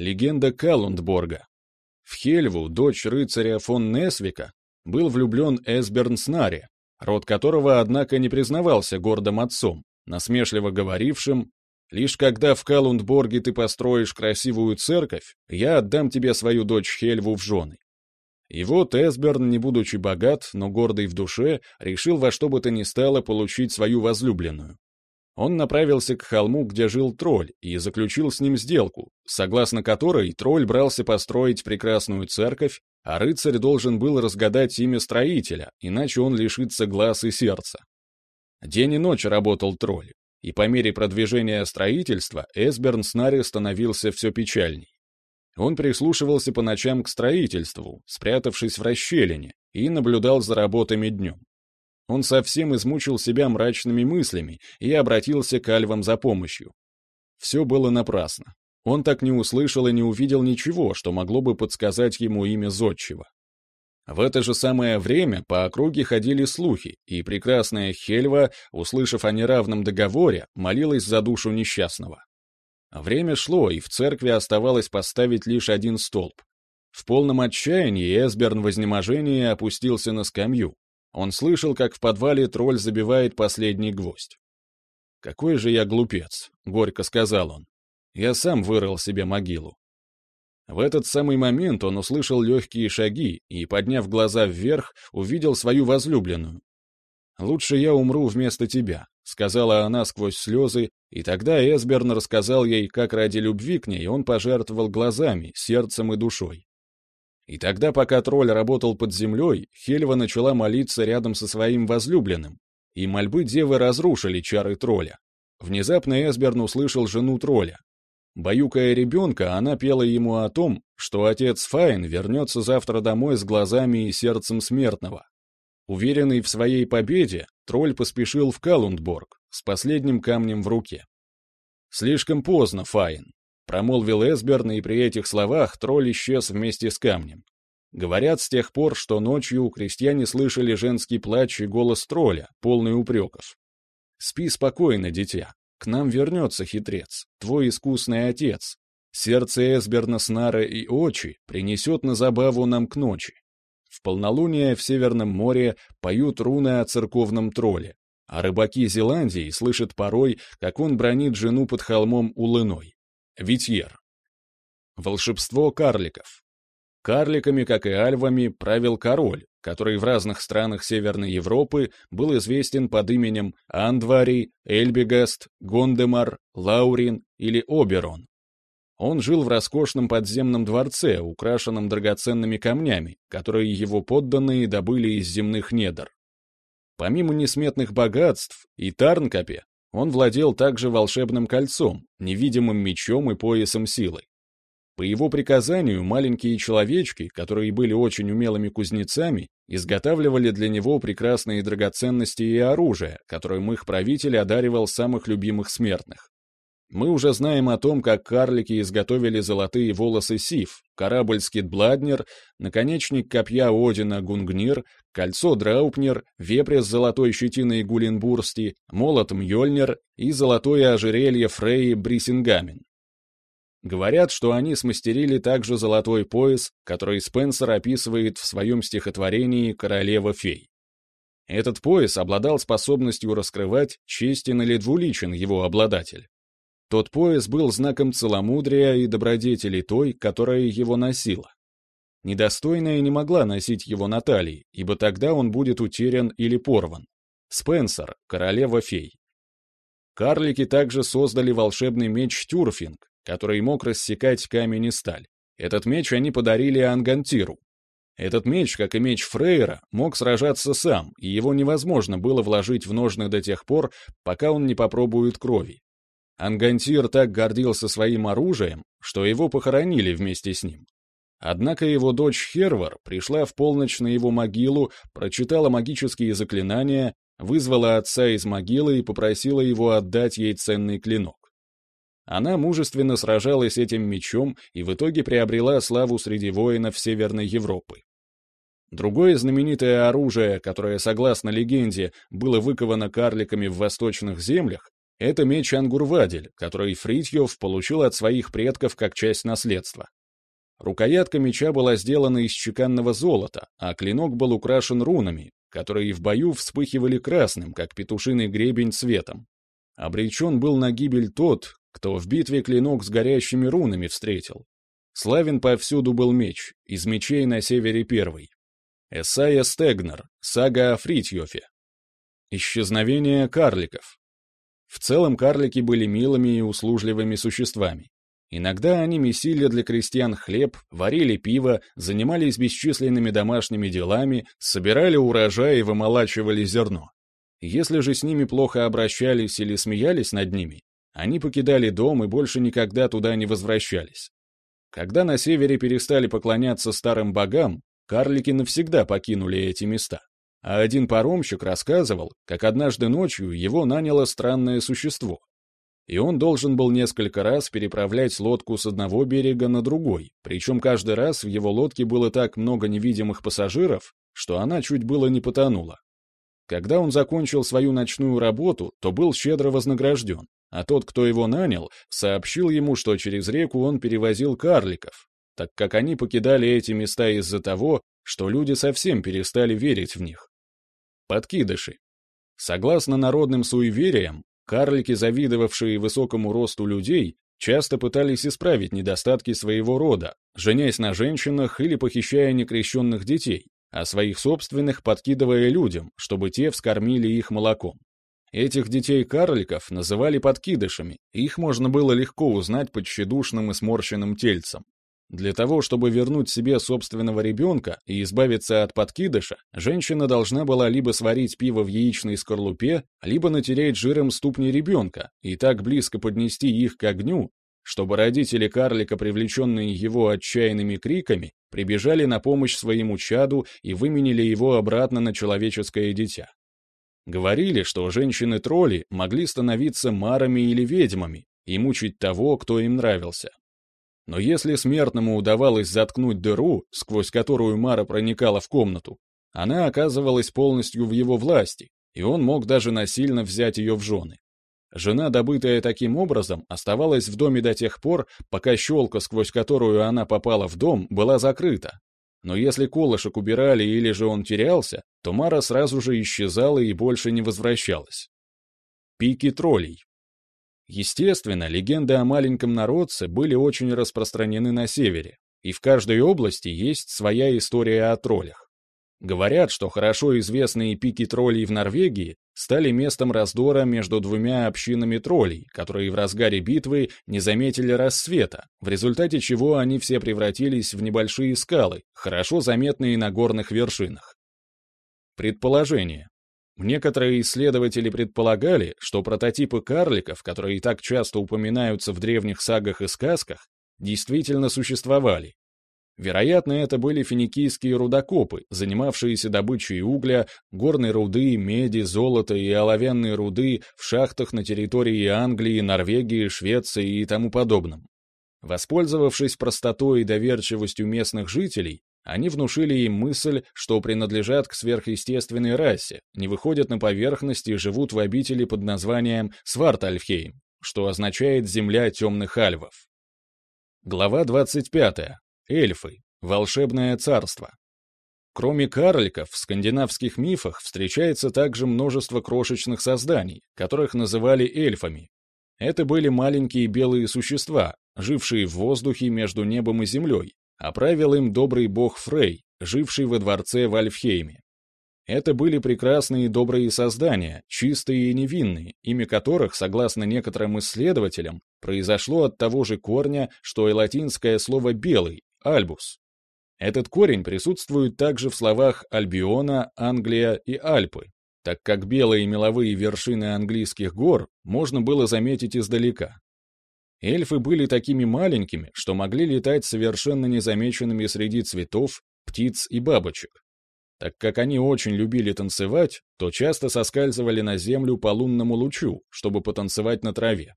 Легенда Калундборга. В Хельву, дочь рыцаря фон Несвика, был влюблен Эсберн Снари, род которого, однако, не признавался гордым отцом, насмешливо говорившим «Лишь когда в Калундборге ты построишь красивую церковь, я отдам тебе свою дочь Хельву в жены». И вот Эсберн, не будучи богат, но гордый в душе, решил во что бы то ни стало получить свою возлюбленную. Он направился к холму, где жил тролль, и заключил с ним сделку, согласно которой тролль брался построить прекрасную церковь, а рыцарь должен был разгадать имя строителя, иначе он лишится глаз и сердца. День и ночь работал тролль, и по мере продвижения строительства Эсберн Снари становился все печальней. Он прислушивался по ночам к строительству, спрятавшись в расщелине, и наблюдал за работами днем. Он совсем измучил себя мрачными мыслями и обратился к альвам за помощью. Все было напрасно. Он так не услышал и не увидел ничего, что могло бы подсказать ему имя Зодчего. В это же самое время по округе ходили слухи, и прекрасная Хельва, услышав о неравном договоре, молилась за душу несчастного. Время шло, и в церкви оставалось поставить лишь один столб. В полном отчаянии Эсберн в изнеможении опустился на скамью, он слышал, как в подвале тролль забивает последний гвоздь. «Какой же я глупец», — горько сказал он. «Я сам вырыл себе могилу». В этот самый момент он услышал легкие шаги и, подняв глаза вверх, увидел свою возлюбленную. «Лучше я умру вместо тебя», — сказала она сквозь слезы, и тогда Эсберн рассказал ей, как ради любви к ней он пожертвовал глазами, сердцем и душой. И тогда, пока тролль работал под землей, Хельва начала молиться рядом со своим возлюбленным, и мольбы девы разрушили чары тролля. Внезапно Эсберн услышал жену тролля. Баюкая ребенка, она пела ему о том, что отец Файн вернется завтра домой с глазами и сердцем смертного. Уверенный в своей победе, тролль поспешил в Калундборг с последним камнем в руке. Слишком поздно, Файн промолвил Эсберн, и при этих словах тролль исчез вместе с камнем. Говорят с тех пор, что ночью крестьяне слышали женский плач и голос тролля, полный упреков. «Спи спокойно, дитя. К нам вернется хитрец, твой искусный отец. Сердце Эсберна Снара и очи принесет на забаву нам к ночи. В полнолуние в Северном море поют руны о церковном тролле, а рыбаки Зеландии слышат порой, как он бронит жену под холмом Улыной. Витьер. Волшебство карликов. Карликами, как и альвами, правил король, который в разных странах Северной Европы был известен под именем Андвари, Эльбигаст, Гондемар, Лаурин или Оберон. Он жил в роскошном подземном дворце, украшенном драгоценными камнями, которые его подданные добыли из земных недр. Помимо несметных богатств, и Тарнкапе он владел также волшебным кольцом, невидимым мечом и поясом силы. По его приказанию маленькие человечки, которые были очень умелыми кузнецами, изготавливали для него прекрасные драгоценности и оружие, которым их правитель одаривал самых любимых смертных. Мы уже знаем о том, как карлики изготовили золотые волосы Сив, корабль Скидбладнер, наконечник копья Одина Гунгнир, кольцо Драупнер, вепря с золотой щетиной Гуленбурсти, молот Мьёльнир и золотое ожерелье Фрейи Брисингамен. Говорят, что они смастерили также золотой пояс, который Спенсер описывает в своем стихотворении «Королева фей». Этот пояс обладал способностью раскрывать честен или двуличен его обладатель. Тот пояс был знаком целомудрия и добродетели той, которая его носила. Недостойная не могла носить его на талии, ибо тогда он будет утерян или порван. Спенсер, королева фей. Карлики также создали волшебный меч Тюрфинг, который мог рассекать камень и сталь. Этот меч они подарили Ангантиру. Этот меч, как и меч Фрейра, мог сражаться сам, и его невозможно было вложить в ножны до тех пор, пока он не попробует крови. Ангантир так гордился своим оружием, что его похоронили вместе с ним. Однако его дочь Хервар пришла в полночь на его могилу, прочитала магические заклинания, вызвала отца из могилы и попросила его отдать ей ценный клинок. Она мужественно сражалась этим мечом и в итоге приобрела славу среди воинов Северной Европы. Другое знаменитое оружие, которое, согласно легенде, было выковано карликами в восточных землях, Это меч Ангурвадель, который Фритьев получил от своих предков как часть наследства. Рукоятка меча была сделана из чеканного золота, а клинок был украшен рунами, которые в бою вспыхивали красным, как петушиный гребень цветом. Обречен был на гибель тот, кто в битве клинок с горящими рунами встретил. Славен повсюду был меч, из мечей на севере первый. Эсайя Стегнер, сага о Фритьёфе. Исчезновение карликов. В целом карлики были милыми и услужливыми существами. Иногда они месили для крестьян хлеб, варили пиво, занимались бесчисленными домашними делами, собирали урожай и вымолачивали зерно. Если же с ними плохо обращались или смеялись над ними, они покидали дом и больше никогда туда не возвращались. Когда на севере перестали поклоняться старым богам, карлики навсегда покинули эти места. А один паромщик рассказывал, как однажды ночью его наняло странное существо, и он должен был несколько раз переправлять лодку с одного берега на другой, причем каждый раз в его лодке было так много невидимых пассажиров, что она чуть было не потонула. Когда он закончил свою ночную работу, то был щедро вознагражден, а тот, кто его нанял, сообщил ему, что через реку он перевозил карликов, так как они покидали эти места из-за того, что люди совсем перестали верить в них. Подкидыши. Согласно народным суевериям, Карлики, завидовавшие высокому росту людей, часто пытались исправить недостатки своего рода, женясь на женщинах или похищая некрещенных детей, а своих собственных подкидывая людям, чтобы те вскормили их молоком. Этих детей-карликов называли подкидышами, их можно было легко узнать под тщедушным и сморщенным тельцем. Для того, чтобы вернуть себе собственного ребенка и избавиться от подкидыша, женщина должна была либо сварить пиво в яичной скорлупе, либо натереть жиром ступни ребенка и так близко поднести их к огню, чтобы родители карлика, привлеченные его отчаянными криками, прибежали на помощь своему чаду и выменили его обратно на человеческое дитя. Говорили, что женщины-тролли могли становиться марами или ведьмами и мучить того, кто им нравился. Но если смертному удавалось заткнуть дыру, сквозь которую Мара проникала в комнату, она оказывалась полностью в его власти, и он мог даже насильно взять ее в жены. Жена, добытая таким образом, оставалась в доме до тех пор, пока щелка, сквозь которую она попала в дом, была закрыта. Но если колышек убирали или же он терялся, то Мара сразу же исчезала и больше не возвращалась. Пики троллей. Естественно, легенды о маленьком народце были очень распространены на севере, и в каждой области есть своя история о троллях. Говорят, что хорошо известные пики троллей в Норвегии стали местом раздора между двумя общинами троллей, которые в разгаре битвы не заметили рассвета, в результате чего они все превратились в небольшие скалы, хорошо заметные на горных вершинах. Предположение. Некоторые исследователи предполагали, что прототипы карликов, которые так часто упоминаются в древних сагах и сказках, действительно существовали. Вероятно, это были финикийские рудокопы, занимавшиеся добычей угля, горной руды, меди, золота и оловянной руды в шахтах на территории Англии, Норвегии, Швеции и тому подобном. Воспользовавшись простотой и доверчивостью местных жителей, они внушили им мысль, что принадлежат к сверхъестественной расе, не выходят на поверхность и живут в обители под названием Свартальфхейм, что означает «земля темных альвов». Глава 25. Эльфы. Волшебное царство. Кроме карликов, в скандинавских мифах встречается также множество крошечных созданий, которых называли эльфами. Это были маленькие белые существа, жившие в воздухе между небом и землей, а правил им добрый бог Фрей, живший во дворце в Альфхейме. Это были прекрасные добрые создания, чистые и невинные, имя которых, согласно некоторым исследователям, произошло от того же корня, что и латинское слово «белый» — «альбус». Этот корень присутствует также в словах Альбиона, Англия и Альпы, так как белые меловые вершины английских гор можно было заметить издалека. Эльфы были такими маленькими, что могли летать совершенно незамеченными среди цветов, птиц и бабочек. Так как они очень любили танцевать, то часто соскальзывали на землю по лунному лучу, чтобы потанцевать на траве.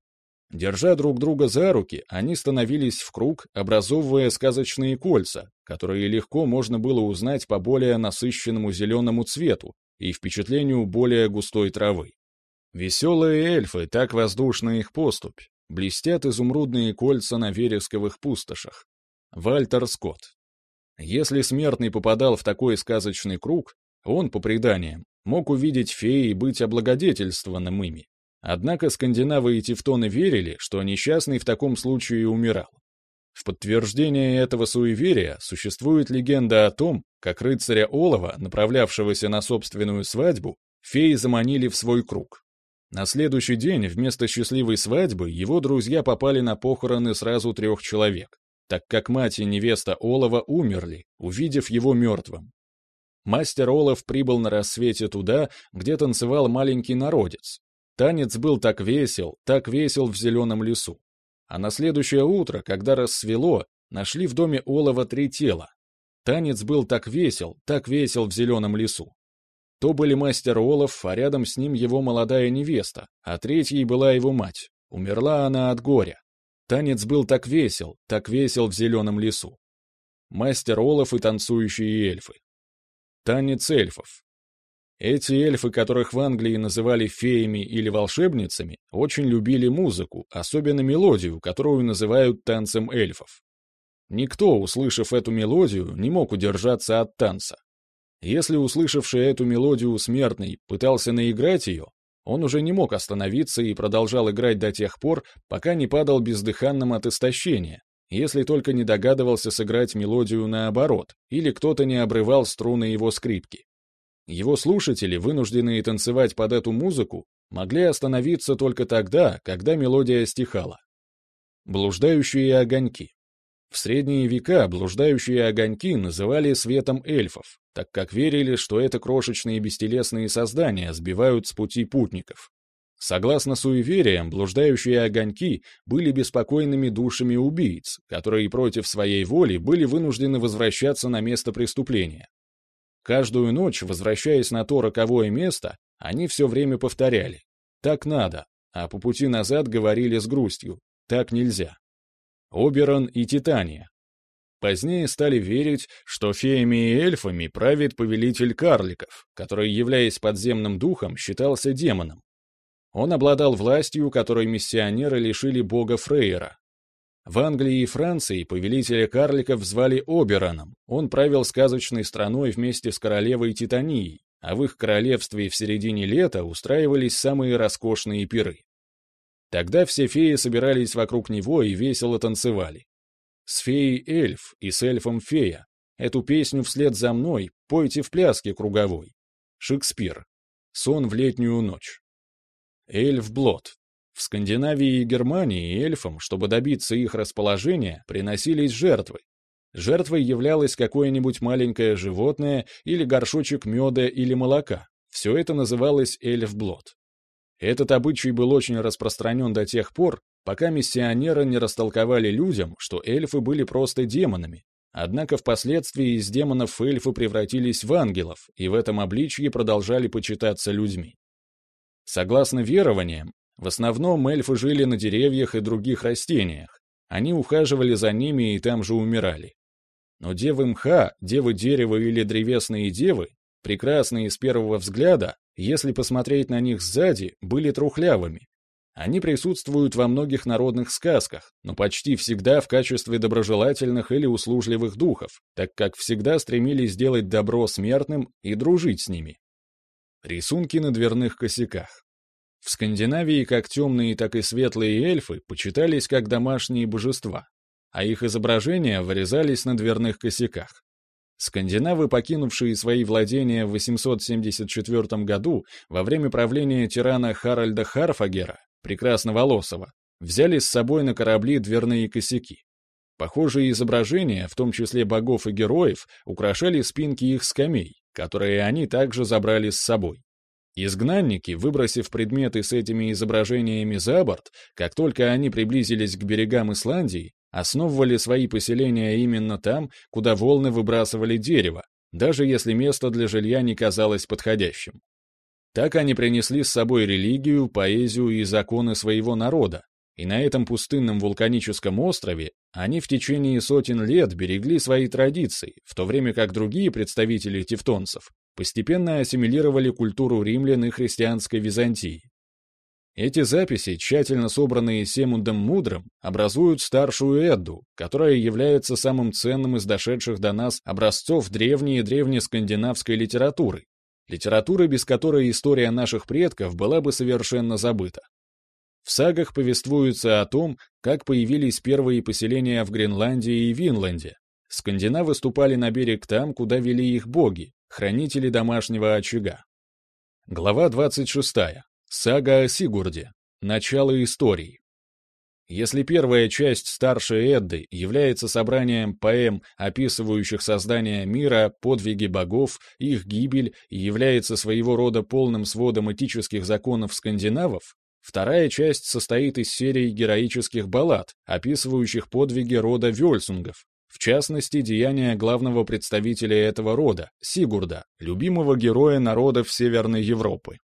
Держа друг друга за руки, они становились в круг, образовывая сказочные кольца, которые легко можно было узнать по более насыщенному зеленому цвету и впечатлению более густой травы. Веселые эльфы, так воздушна их поступь, блестят изумрудные кольца на вересковых пустошах. Вальтер Скотт. Если смертный попадал в такой сказочный круг, он, по преданиям, мог увидеть феи и быть облагодетельствованным ими. Однако скандинавы и тевтоны верили, что несчастный в таком случае умирал. В подтверждение этого суеверия существует легенда о том, как рыцаря Олова, направлявшегося на собственную свадьбу, феи заманили в свой круг. На следующий день вместо счастливой свадьбы его друзья попали на похороны сразу трех человек, так как мать и невеста Олова умерли, увидев его мертвым. Мастер Олов прибыл на рассвете туда, где танцевал маленький народец. Танец был так весел, так весел в зеленом лесу. А на следующее утро, когда рассвело, нашли в доме Олова три тела. Танец был так весел, так весел в зеленом лесу. То были мастер Олов, а рядом с ним его молодая невеста, а третьей была его мать. Умерла она от горя. Танец был так весел, так весел в зеленом лесу. Мастер Олов и танцующие эльфы. Танец эльфов. Эти эльфы, которых в Англии называли феями или волшебницами, очень любили музыку, особенно мелодию, которую называют танцем эльфов. Никто, услышав эту мелодию, не мог удержаться от танца. Если услышавший эту мелодию смертный пытался наиграть ее, он уже не мог остановиться и продолжал играть до тех пор, пока не падал бездыханным от истощения, если только не догадывался сыграть мелодию наоборот, или кто-то не обрывал струны его скрипки. Его слушатели, вынужденные танцевать под эту музыку, могли остановиться только тогда, когда мелодия стихала. Блуждающие огоньки. В средние века блуждающие огоньки называли светом эльфов, так как верили, что это крошечные бестелесные создания сбивают с пути путников. Согласно суевериям, блуждающие огоньки были беспокойными душами убийц, которые против своей воли были вынуждены возвращаться на место преступления. Каждую ночь, возвращаясь на то роковое место, они все время повторяли «так надо», а по пути назад говорили с грустью «так нельзя». Оберон и Титания. Позднее стали верить, что феями и эльфами правит повелитель карликов, который, являясь подземным духом, считался демоном. Он обладал властью, которой миссионеры лишили бога Фрейера, в Англии и Франции повелителя карликов звали Обероном. Он правил сказочной страной вместе с королевой Титанией, а в их королевстве в середине лета устраивались самые роскошные пиры. Тогда все феи собирались вокруг него и весело танцевали. С феей эльф и с эльфом фея. Эту песню вслед за мной пойте в пляске круговой. Шекспир. Сон в летнюю ночь. Эльф Блот. В Скандинавии и Германии эльфам, чтобы добиться их расположения, приносились жертвы. Жертвой являлось какое-нибудь маленькое животное или горшочек меда или молока. Все это называлось эльфблот. Этот обычай был очень распространен до тех пор, пока миссионеры не растолковали людям, что эльфы были просто демонами. Однако впоследствии из демонов эльфы превратились в ангелов и в этом обличье продолжали почитаться людьми. Согласно верованиям, в основном эльфы жили на деревьях и других растениях. Они ухаживали за ними и там же умирали. Но девы мха, девы дерева или древесные девы, прекрасные с первого взгляда, если посмотреть на них сзади, были трухлявыми. Они присутствуют во многих народных сказках, но почти всегда в качестве доброжелательных или услужливых духов, так как всегда стремились сделать добро смертным и дружить с ними. Рисунки на дверных косяках. В Скандинавии как темные, так и светлые эльфы почитались как домашние божества, а их изображения вырезались на дверных косяках. Скандинавы, покинувшие свои владения в 874 году во время правления тирана Харальда Харфагера, прекрасноволосого, взяли с собой на корабли дверные косяки. Похожие изображения, в том числе богов и героев, украшали спинки их скамей, которые они также забрали с собой. Изгнанники, выбросив предметы с этими изображениями за борт, как только они приблизились к берегам Исландии, основывали свои поселения именно там, куда волны выбрасывали дерево, даже если место для жилья не казалось подходящим. Так они принесли с собой религию, поэзию и законы своего народа, и на этом пустынном вулканическом острове они в течение сотен лет берегли свои традиции, в то время как другие представители тевтонцев постепенно ассимилировали культуру римлян и христианской Византии. Эти записи, тщательно собранные Семундом Мудрым, образуют старшую Эдду, которая является самым ценным из дошедших до нас образцов древней и древнескандинавской литературы, литературы, без которой история наших предков была бы совершенно забыта. В сагах повествуется о том, как появились первые поселения в Гренландии и Винланде. Скандинавы ступали на берег там, куда вели их боги, хранители домашнего очага. Глава 26. Сага о Сигурде. Начало истории. Если первая часть старшей Эдды является собранием поэм, описывающих создание мира, подвиги богов, их гибель и является своего рода полным сводом этических законов скандинавов, вторая часть состоит из серии героических баллад, описывающих подвиги рода Вёльсунгов, в частности, деяния главного представителя этого рода, Сигурда, любимого героя народов Северной Европы.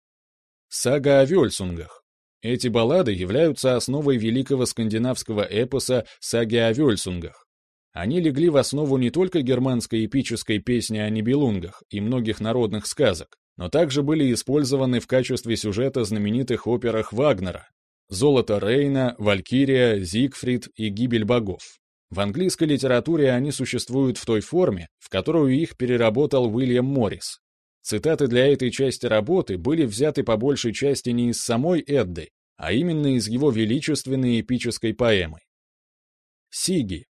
Сага о Вельсунгах. Эти баллады являются основой великого скандинавского эпоса «Саги о Вельсунгах». Они легли в основу не только германской эпической песни о Нибелунгах и многих народных сказок, но также были использованы в качестве сюжета знаменитых операх Вагнера «Золото Рейна», «Валькирия», «Зигфрид» и «Гибель богов». В английской литературе они существуют в той форме, в которую их переработал Уильям Моррис. Цитаты для этой части работы были взяты по большей части не из самой Эдды, а именно из его величественной эпической поэмы. Сиги.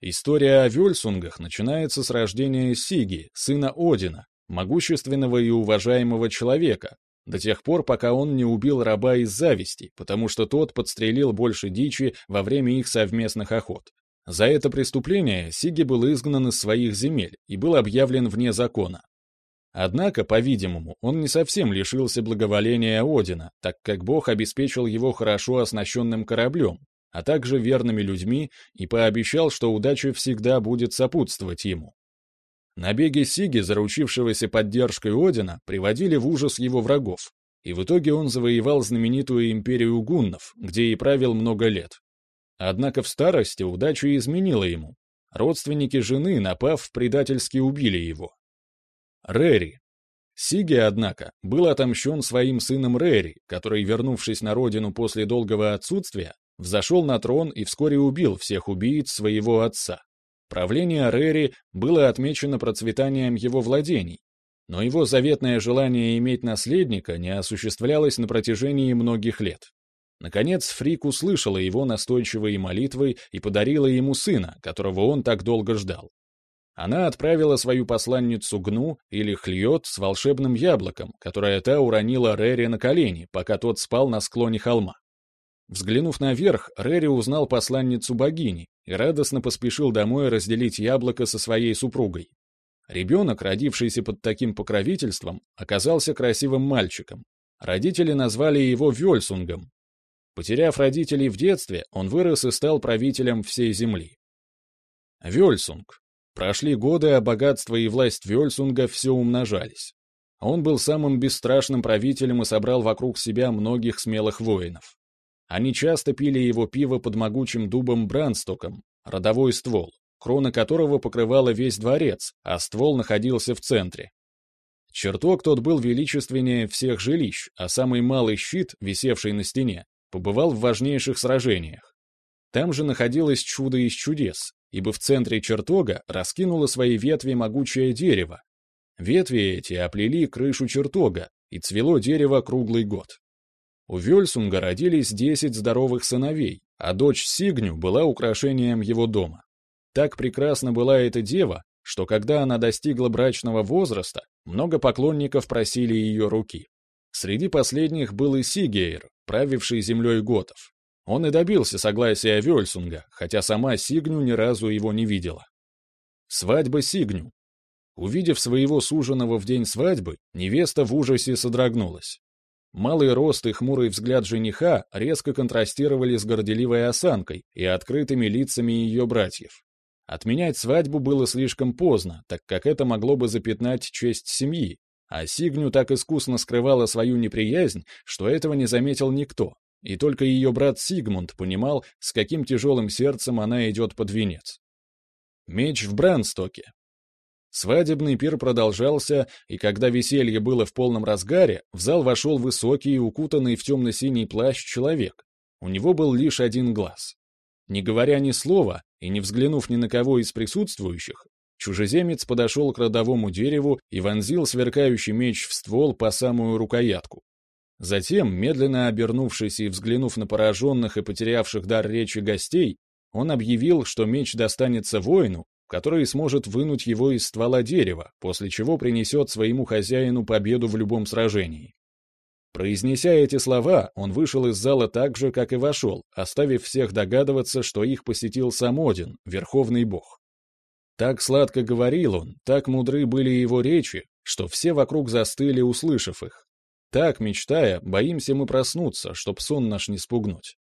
История о Вельсунгах начинается с рождения Сиги, сына Одина, могущественного и уважаемого человека, до тех пор, пока он не убил раба из зависти, потому что тот подстрелил больше дичи во время их совместных охот. За это преступление Сиги был изгнан из своих земель и был объявлен вне закона. Однако, по-видимому, он не совсем лишился благоволения Одина, так как Бог обеспечил его хорошо оснащенным кораблем, а также верными людьми и пообещал, что удача всегда будет сопутствовать ему. Набеги Сиги, заручившегося поддержкой Одина, приводили в ужас его врагов, и в итоге он завоевал знаменитую империю гуннов, где и правил много лет. Однако в старости удача изменила ему. Родственники жены, напав, предательски убили его. Рери. Сиги, однако, был отомщен своим сыном Рери, который, вернувшись на родину после долгого отсутствия, взошел на трон и вскоре убил всех убийц своего отца. Правление Рери было отмечено процветанием его владений, но его заветное желание иметь наследника не осуществлялось на протяжении многих лет. Наконец, Фрик услышала его настойчивые молитвы и подарила ему сына, которого он так долго ждал. Она отправила свою посланницу Гну или Хльот с волшебным яблоком, которое та уронила Рэри на колени, пока тот спал на склоне холма. Взглянув наверх, Рэри узнал посланницу богини и радостно поспешил домой разделить яблоко со своей супругой. Ребенок, родившийся под таким покровительством, оказался красивым мальчиком. Родители назвали его Вельсунгом. Потеряв родителей в детстве, он вырос и стал правителем всей земли. Вельсунг Прошли годы, а богатство и власть Вельсунга все умножались. Он был самым бесстрашным правителем и собрал вокруг себя многих смелых воинов. Они часто пили его пиво под могучим дубом Бранстоком, родовой ствол, крона которого покрывала весь дворец, а ствол находился в центре. Чертог тот был величественнее всех жилищ, а самый малый щит, висевший на стене, побывал в важнейших сражениях. Там же находилось чудо из чудес, ибо в центре чертога раскинуло свои ветви могучее дерево. Ветви эти оплели крышу чертога, и цвело дерево круглый год. У Вельсунга родились десять здоровых сыновей, а дочь Сигню была украшением его дома. Так прекрасна была эта дева, что когда она достигла брачного возраста, много поклонников просили ее руки. Среди последних был и Сигейр, правивший землей готов. Он и добился согласия Вельсунга, хотя сама Сигню ни разу его не видела. Свадьба Сигню. Увидев своего суженого в день свадьбы, невеста в ужасе содрогнулась. Малый рост и хмурый взгляд жениха резко контрастировали с горделивой осанкой и открытыми лицами ее братьев. Отменять свадьбу было слишком поздно, так как это могло бы запятнать честь семьи, а Сигню так искусно скрывала свою неприязнь, что этого не заметил никто, и только ее брат Сигмунд понимал, с каким тяжелым сердцем она идет под венец. Меч в Бранстоке. Свадебный пир продолжался, и когда веселье было в полном разгаре, в зал вошел высокий, укутанный в темно-синий плащ человек. У него был лишь один глаз. Не говоря ни слова и не взглянув ни на кого из присутствующих, чужеземец подошел к родовому дереву и вонзил сверкающий меч в ствол по самую рукоятку. Затем, медленно обернувшись и взглянув на пораженных и потерявших дар речи гостей, он объявил, что меч достанется воину, который сможет вынуть его из ствола дерева, после чего принесет своему хозяину победу в любом сражении. Произнеся эти слова, он вышел из зала так же, как и вошел, оставив всех догадываться, что их посетил сам Один, верховный бог. Так сладко говорил он, так мудры были его речи, что все вокруг застыли, услышав их. Так, мечтая, боимся мы проснуться, чтоб сон наш не спугнуть.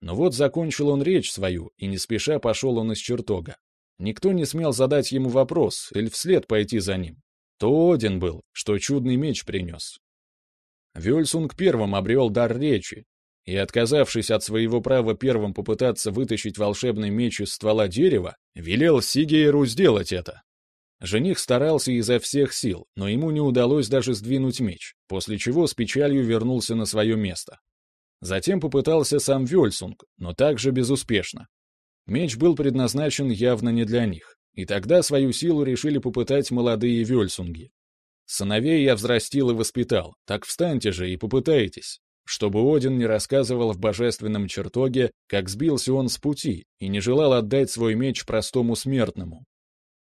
Но вот закончил он речь свою, и не спеша пошел он из чертога. Никто не смел задать ему вопрос или вслед пойти за ним. То Один был, что чудный меч принес. Вельсунг первым обрел дар речи, и, отказавшись от своего права первым попытаться вытащить волшебный меч из ствола дерева, велел Сигейру сделать это. Жених старался изо всех сил, но ему не удалось даже сдвинуть меч, после чего с печалью вернулся на свое место. Затем попытался сам Вельсунг, но также безуспешно. Меч был предназначен явно не для них, и тогда свою силу решили попытать молодые вельсунги. Сыновей я взрастил и воспитал, так встаньте же и попытайтесь, чтобы Один не рассказывал в божественном чертоге, как сбился он с пути и не желал отдать свой меч простому смертному.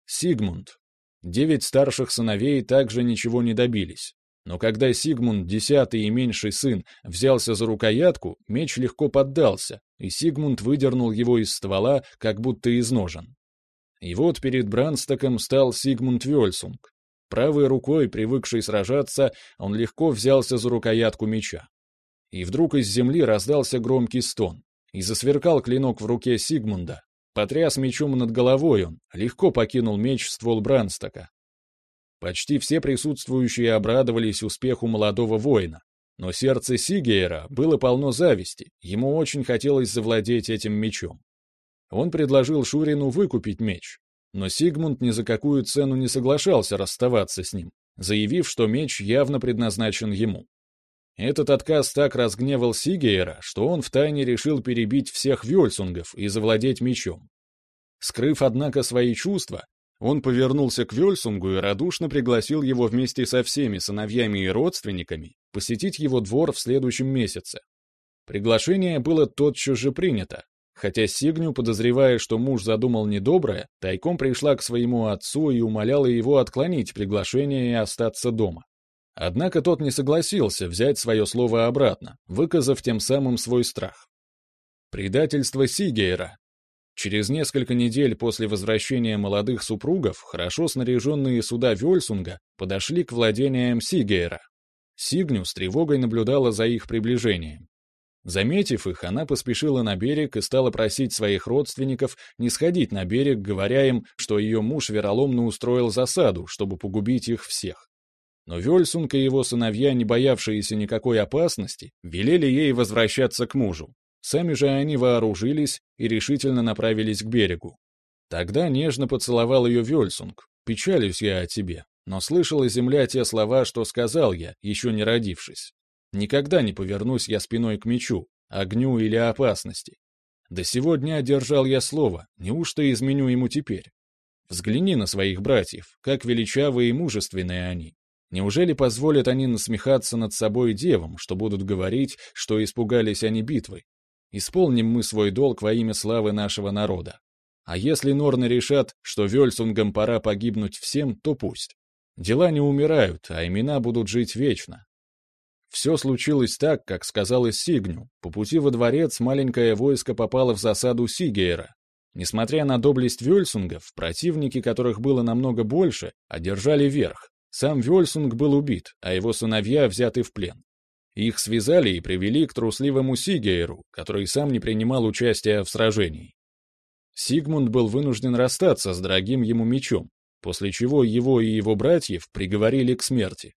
Сигмунд. Девять старших сыновей также ничего не добились, но когда Сигмунд, десятый и меньший сын, взялся за рукоятку, меч легко поддался, и Сигмунд выдернул его из ствола, как будто из ножен. И вот перед Бранстоком стал Сигмунд Вельсунг. Правой рукой, привыкший сражаться, он легко взялся за рукоятку меча. И вдруг из земли раздался громкий стон, и засверкал клинок в руке Сигмунда. Потряс мечом над головой он, легко покинул меч ствол Бранстока. Почти все присутствующие обрадовались успеху молодого воина. Но сердце Сигейра было полно зависти, ему очень хотелось завладеть этим мечом. Он предложил Шурину выкупить меч, но Сигмунд ни за какую цену не соглашался расставаться с ним, заявив, что меч явно предназначен ему. Этот отказ так разгневал Сигейра, что он втайне решил перебить всех вельсунгов и завладеть мечом. Скрыв, однако, свои чувства, он повернулся к Вельсунгу и радушно пригласил его вместе со всеми сыновьями и родственниками посетить его двор в следующем месяце. Приглашение было тотчас же принято, хотя Сигню, подозревая, что муж задумал недоброе, тайком пришла к своему отцу и умоляла его отклонить приглашение и остаться дома. Однако тот не согласился взять свое слово обратно, выказав тем самым свой страх. Предательство Сигейра, Через несколько недель после возвращения молодых супругов хорошо снаряженные суда Вельсунга подошли к владениям Сигейра. Сигню с тревогой наблюдала за их приближением. Заметив их, она поспешила на берег и стала просить своих родственников не сходить на берег, говоря им, что ее муж вероломно устроил засаду, чтобы погубить их всех. Но Вельсунг и его сыновья, не боявшиеся никакой опасности, велели ей возвращаться к мужу, Сами же они вооружились и решительно направились к берегу. Тогда нежно поцеловал ее Вельсунг. «Печалюсь я о тебе, но слышала земля те слова, что сказал я, еще не родившись. Никогда не повернусь я спиной к мечу, огню или опасности. До сего дня держал я слово, неужто изменю ему теперь? Взгляни на своих братьев, как величавые и мужественные они. Неужели позволят они насмехаться над собой девам, что будут говорить, что испугались они битвы, Исполним мы свой долг во имя славы нашего народа. А если Норны решат, что Вельсунгам пора погибнуть всем, то пусть. Дела не умирают, а имена будут жить вечно. Все случилось так, как сказал Сигню. По пути во дворец маленькое войско попало в засаду Сигейра. Несмотря на доблесть Вельсунгов, противники, которых было намного больше, одержали верх. Сам Вельсунг был убит, а его сыновья взяты в плен. Их связали и привели к трусливому Сигейру, который сам не принимал участия в сражении. Сигмунд был вынужден расстаться с дорогим ему мечом, после чего его и его братьев приговорили к смерти.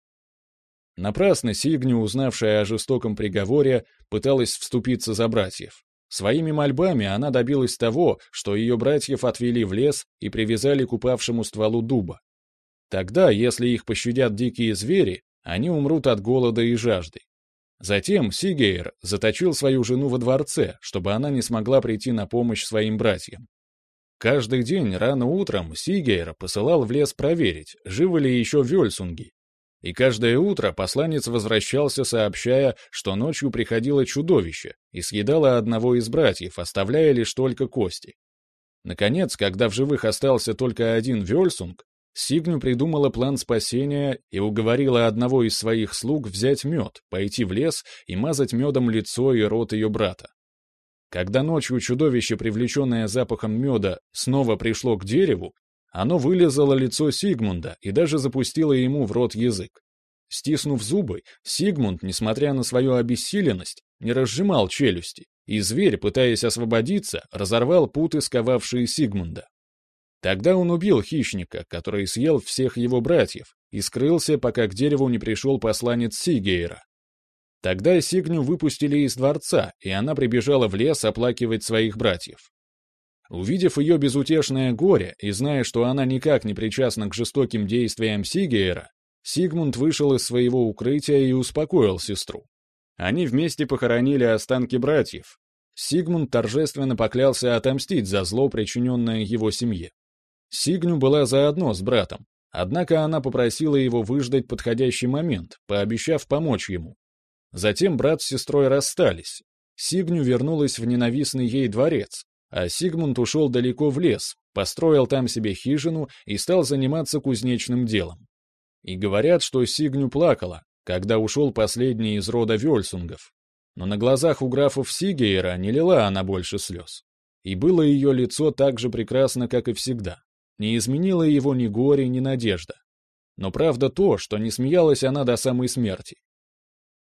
Напрасно Сигню, узнавшая о жестоком приговоре, пыталась вступиться за братьев. Своими мольбами она добилась того, что ее братьев отвели в лес и привязали к упавшему стволу дуба. Тогда, если их пощадят дикие звери, они умрут от голода и жажды. Затем Сигейр заточил свою жену во дворце, чтобы она не смогла прийти на помощь своим братьям. Каждый день рано утром Сигейр посылал в лес проверить, живы ли еще вельсунги. И каждое утро посланец возвращался, сообщая, что ночью приходило чудовище и съедало одного из братьев, оставляя лишь только кости. Наконец, когда в живых остался только один Вельсунг, Сигню придумала план спасения и уговорила одного из своих слуг взять мед, пойти в лес и мазать медом лицо и рот ее брата. Когда ночью чудовище, привлеченное запахом меда, снова пришло к дереву, оно вылезало лицо Сигмунда и даже запустило ему в рот язык. Стиснув зубы, Сигмунд, несмотря на свою обессиленность, не разжимал челюсти, и зверь, пытаясь освободиться, разорвал путы, сковавшие Сигмунда. Тогда он убил хищника, который съел всех его братьев, и скрылся, пока к дереву не пришел посланец Сигейра. Тогда Сигню выпустили из дворца, и она прибежала в лес оплакивать своих братьев. Увидев ее безутешное горе и зная, что она никак не причастна к жестоким действиям Сигейра, Сигмунд вышел из своего укрытия и успокоил сестру. Они вместе похоронили останки братьев. Сигмунд торжественно поклялся отомстить за зло, причиненное его семье. Сигню была заодно с братом, однако она попросила его выждать подходящий момент, пообещав помочь ему. Затем брат с сестрой расстались. Сигню вернулась в ненавистный ей дворец, а Сигмунд ушел далеко в лес, построил там себе хижину и стал заниматься кузнечным делом. И говорят, что Сигню плакала, когда ушел последний из рода Вельсунгов. Но на глазах у графов Сигейра не лила она больше слез. И было ее лицо так же прекрасно, как и всегда. Не изменило его ни горе, ни надежда. Но правда то, что не смеялась она до самой смерти.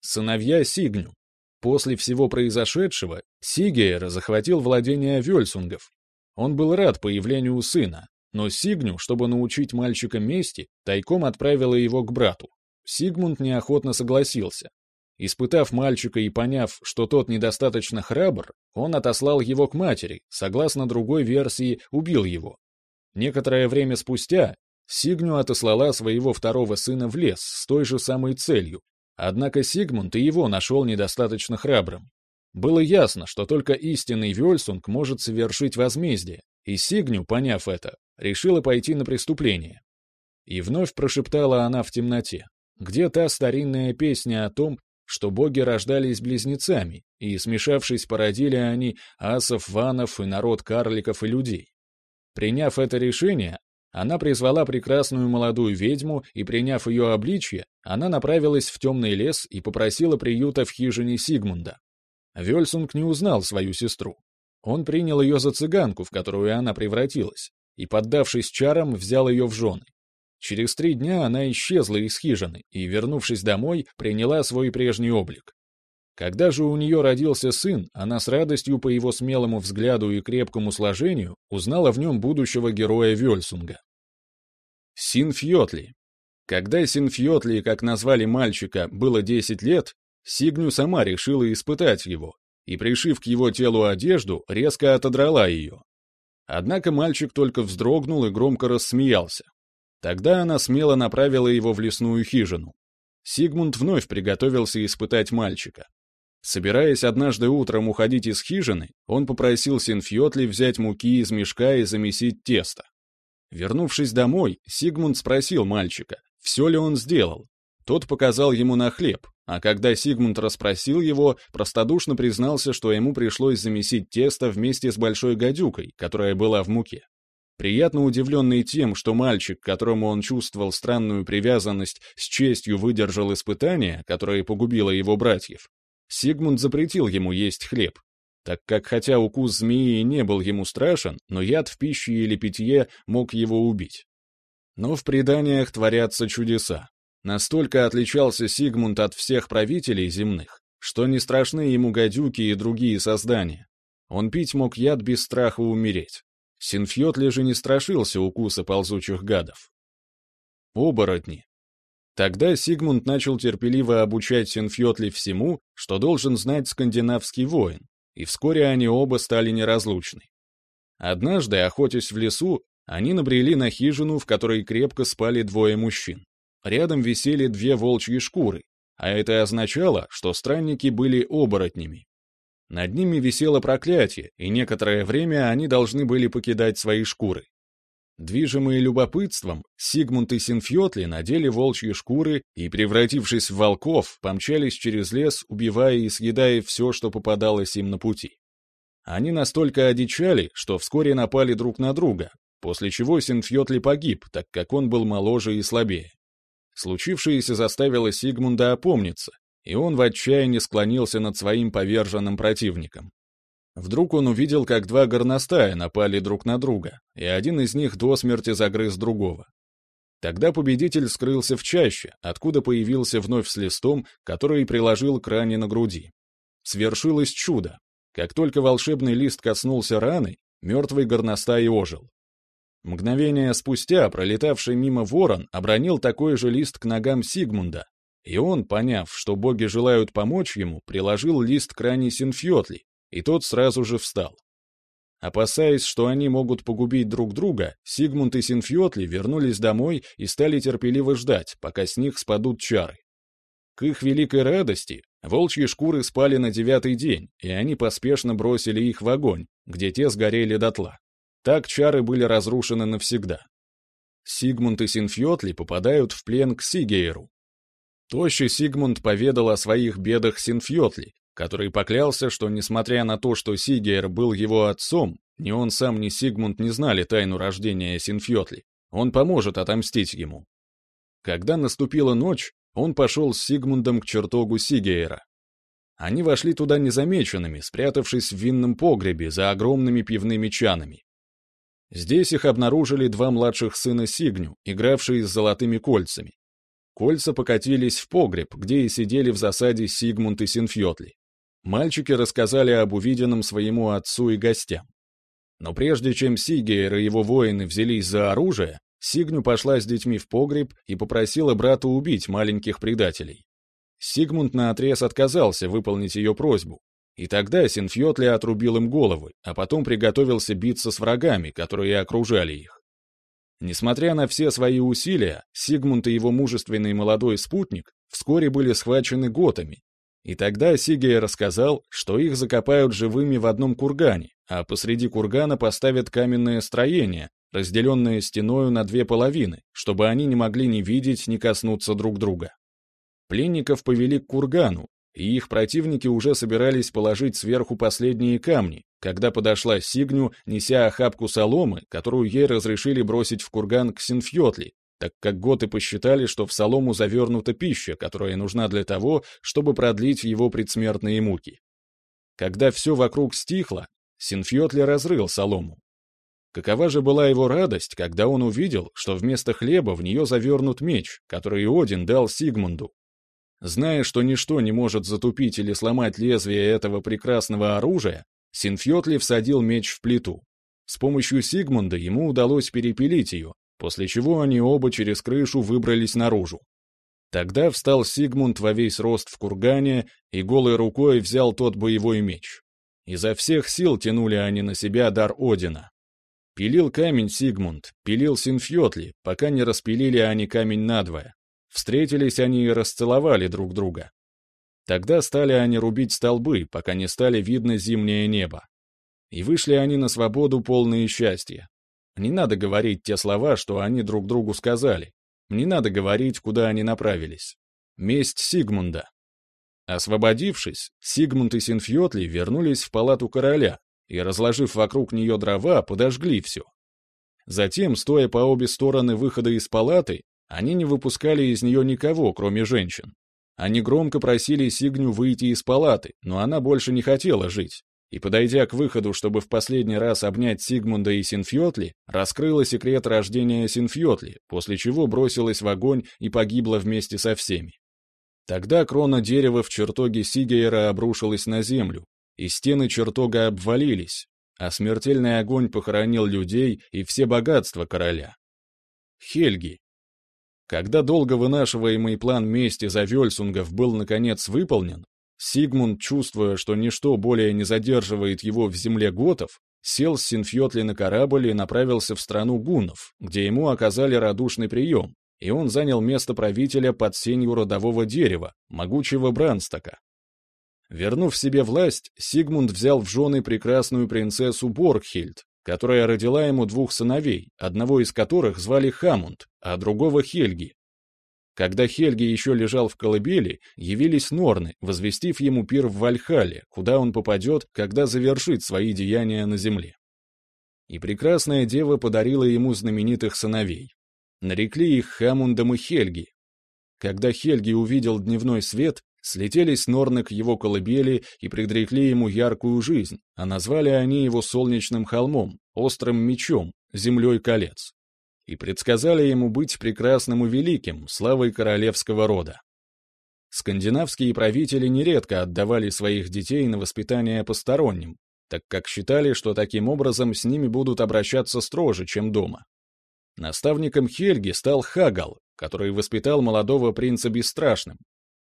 Сыновья Сигню. После всего произошедшего Сигейр захватил владение Вельсунгов. Он был рад появлению сына, но Сигню, чтобы научить мальчика мести, тайком отправила его к брату. Сигмунд неохотно согласился. Испытав мальчика и поняв, что тот недостаточно храбр, он отослал его к матери, согласно другой версии, убил его. Некоторое время спустя Сигню отослала своего второго сына в лес с той же самой целью, однако Сигмунд и его нашел недостаточно храбрым. Было ясно, что только истинный Вельсунг может совершить возмездие, и Сигню, поняв это, решила пойти на преступление. И вновь прошептала она в темноте. Где та старинная песня о том, что боги рождались близнецами, и, смешавшись, породили они асов, ванов и народ карликов и людей? Приняв это решение, она призвала прекрасную молодую ведьму, и, приняв ее обличье, она направилась в темный лес и попросила приюта в хижине Сигмунда. Вельсунг не узнал свою сестру. Он принял ее за цыганку, в которую она превратилась, и, поддавшись чарам, взял ее в жены. Через три дня она исчезла из хижины и, вернувшись домой, приняла свой прежний облик. Когда же у нее родился сын, она с радостью по его смелому взгляду и крепкому сложению узнала в нем будущего героя Вельсунга. Синфьотли. Когда Синфьотли, как назвали мальчика, было 10 лет, Сигню сама решила испытать его, и, пришив к его телу одежду, резко отодрала ее. Однако мальчик только вздрогнул и громко рассмеялся. Тогда она смело направила его в лесную хижину. Сигмунд вновь приготовился испытать мальчика. Собираясь однажды утром уходить из хижины, он попросил Синфьотли взять муки из мешка и замесить тесто. Вернувшись домой, Сигмунд спросил мальчика, все ли он сделал. Тот показал ему на хлеб, а когда Сигмунд расспросил его, простодушно признался, что ему пришлось замесить тесто вместе с большой гадюкой, которая была в муке. Приятно удивленный тем, что мальчик, которому он чувствовал странную привязанность, с честью выдержал испытание, которое погубило его братьев, Сигмунд запретил ему есть хлеб, так как хотя укус змеи не был ему страшен, но яд в пище или питье мог его убить. Но в преданиях творятся чудеса. Настолько отличался Сигмунд от всех правителей земных, что не страшны ему гадюки и другие создания. Он пить мог яд без страха умереть. Синфьотли же не страшился укуса ползучих гадов. Оборотни. Тогда Сигмунд начал терпеливо обучать Синфьотли всему, что должен знать скандинавский воин, и вскоре они оба стали неразлучны. Однажды, охотясь в лесу, они набрели на хижину, в которой крепко спали двое мужчин. Рядом висели две волчьи шкуры, а это означало, что странники были оборотнями. Над ними висело проклятие, и некоторое время они должны были покидать свои шкуры. Движимые любопытством, Сигмунд и Синфьотли надели волчьи шкуры и, превратившись в волков, помчались через лес, убивая и съедая все, что попадалось им на пути. Они настолько одичали, что вскоре напали друг на друга, после чего Синфьотли погиб, так как он был моложе и слабее. Случившееся заставило Сигмунда опомниться, и он в отчаянии склонился над своим поверженным противником. Вдруг он увидел, как два горностая напали друг на друга, и один из них до смерти загрыз другого. Тогда победитель скрылся в чаще, откуда появился вновь с листом, который приложил к ране на груди. Свершилось чудо. Как только волшебный лист коснулся раны, мертвый горностай ожил. Мгновение спустя пролетавший мимо ворон обронил такой же лист к ногам Сигмунда, и он, поняв, что боги желают помочь ему, приложил лист к ране Синфьотли, и тот сразу же встал. Опасаясь, что они могут погубить друг друга, Сигмунд и Синфьотли вернулись домой и стали терпеливо ждать, пока с них спадут чары. К их великой радости, волчьи шкуры спали на девятый день, и они поспешно бросили их в огонь, где те сгорели дотла. Так чары были разрушены навсегда. Сигмунд и Синфьотли попадают в плен к Сигейру. Тощий Сигмунд поведал о своих бедах Синфьотли, который поклялся, что, несмотря на то, что Сигейр был его отцом, ни он сам, ни Сигмунд не знали тайну рождения Синфьотли, он поможет отомстить ему. Когда наступила ночь, он пошел с Сигмундом к чертогу Сигейра. Они вошли туда незамеченными, спрятавшись в винном погребе за огромными пивными чанами. Здесь их обнаружили два младших сына Сигню, игравшие с золотыми кольцами. Кольца покатились в погреб, где и сидели в засаде Сигмунд и Синфьотли. Мальчики рассказали об увиденном своему отцу и гостям. Но прежде чем Сигейр и его воины взялись за оружие, Сигню пошла с детьми в погреб и попросила брата убить маленьких предателей. Сигмунд наотрез отказался выполнить ее просьбу, и тогда Синфьотли отрубил им головы, а потом приготовился биться с врагами, которые окружали их. Несмотря на все свои усилия, Сигмунд и его мужественный молодой спутник вскоре были схвачены готами, и тогда Сигей рассказал, что их закопают живыми в одном кургане, а посреди кургана поставят каменное строение, разделенное стеною на две половины, чтобы они не могли ни видеть, ни коснуться друг друга. Пленников повели к кургану, и их противники уже собирались положить сверху последние камни, когда подошла Сигню, неся охапку соломы, которую ей разрешили бросить в курган к Синфьотли, так как готы посчитали, что в солому завернута пища, которая нужна для того, чтобы продлить его предсмертные муки. Когда все вокруг стихло, Синфьотли разрыл солому. Какова же была его радость, когда он увидел, что вместо хлеба в нее завернут меч, который Один дал Сигмунду. Зная, что ничто не может затупить или сломать лезвие этого прекрасного оружия, Синфьотли всадил меч в плиту. С помощью Сигмунда ему удалось перепилить ее, после чего они оба через крышу выбрались наружу. Тогда встал Сигмунд во весь рост в кургане и голой рукой взял тот боевой меч. Изо всех сил тянули они на себя дар Одина. Пилил камень Сигмунд, пилил Синфьотли, пока не распилили они камень надвое. Встретились они и расцеловали друг друга. Тогда стали они рубить столбы, пока не стали видно зимнее небо. И вышли они на свободу полные счастья. Не надо говорить те слова, что они друг другу сказали. Не надо говорить, куда они направились. Месть Сигмунда. Освободившись, Сигмунд и Синфьотли вернулись в палату короля и, разложив вокруг нее дрова, подожгли все. Затем, стоя по обе стороны выхода из палаты, они не выпускали из нее никого, кроме женщин. Они громко просили Сигню выйти из палаты, но она больше не хотела жить и, подойдя к выходу, чтобы в последний раз обнять Сигмунда и Синфьотли, раскрыла секрет рождения Синфьотли, после чего бросилась в огонь и погибла вместе со всеми. Тогда крона дерева в чертоге Сигейра обрушилась на землю, и стены чертога обвалились, а смертельный огонь похоронил людей и все богатства короля. Хельги. Когда долго вынашиваемый план мести за Вельсунгов был наконец выполнен, Сигмунд, чувствуя, что ничто более не задерживает его в земле готов, сел с Синфьотли на корабль и направился в страну гуннов, где ему оказали радушный прием, и он занял место правителя под сенью родового дерева, могучего Бранстока. Вернув себе власть, Сигмунд взял в жены прекрасную принцессу Боргхильд, которая родила ему двух сыновей, одного из которых звали Хамунд, а другого Хельги. Когда Хельги еще лежал в колыбели, явились Норны, возвестив ему пир в Вальхале, куда он попадет, когда завершит свои деяния на земле. И прекрасная дева подарила ему знаменитых сыновей. Нарекли их Хамундом и Хельги. Когда Хельги увидел дневной свет, слетелись Норны к его колыбели и предрекли ему яркую жизнь, а назвали они его солнечным холмом, острым мечом, землей колец. И предсказали ему быть прекрасным и великим, славой королевского рода. Скандинавские правители нередко отдавали своих детей на воспитание посторонним, так как считали, что таким образом с ними будут обращаться строже, чем дома. Наставником Хельги стал Хагал, который воспитал молодого принца бесстрашным,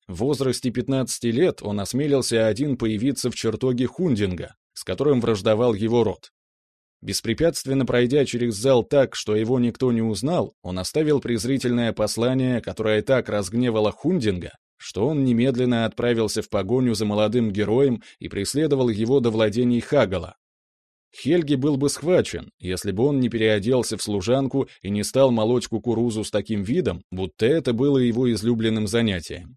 в возрасте 15 лет он осмелился один появиться в чертоге Хундинга, с которым враждовал его род. Беспрепятственно пройдя через зал так, что его никто не узнал, он оставил презрительное послание, которое так разгневало Хундинга, что он немедленно отправился в погоню за молодым героем и преследовал его до владений Хагала. Хельги был бы схвачен, если бы он не переоделся в служанку и не стал молоть кукурузу с таким видом, будто это было его излюбленным занятием.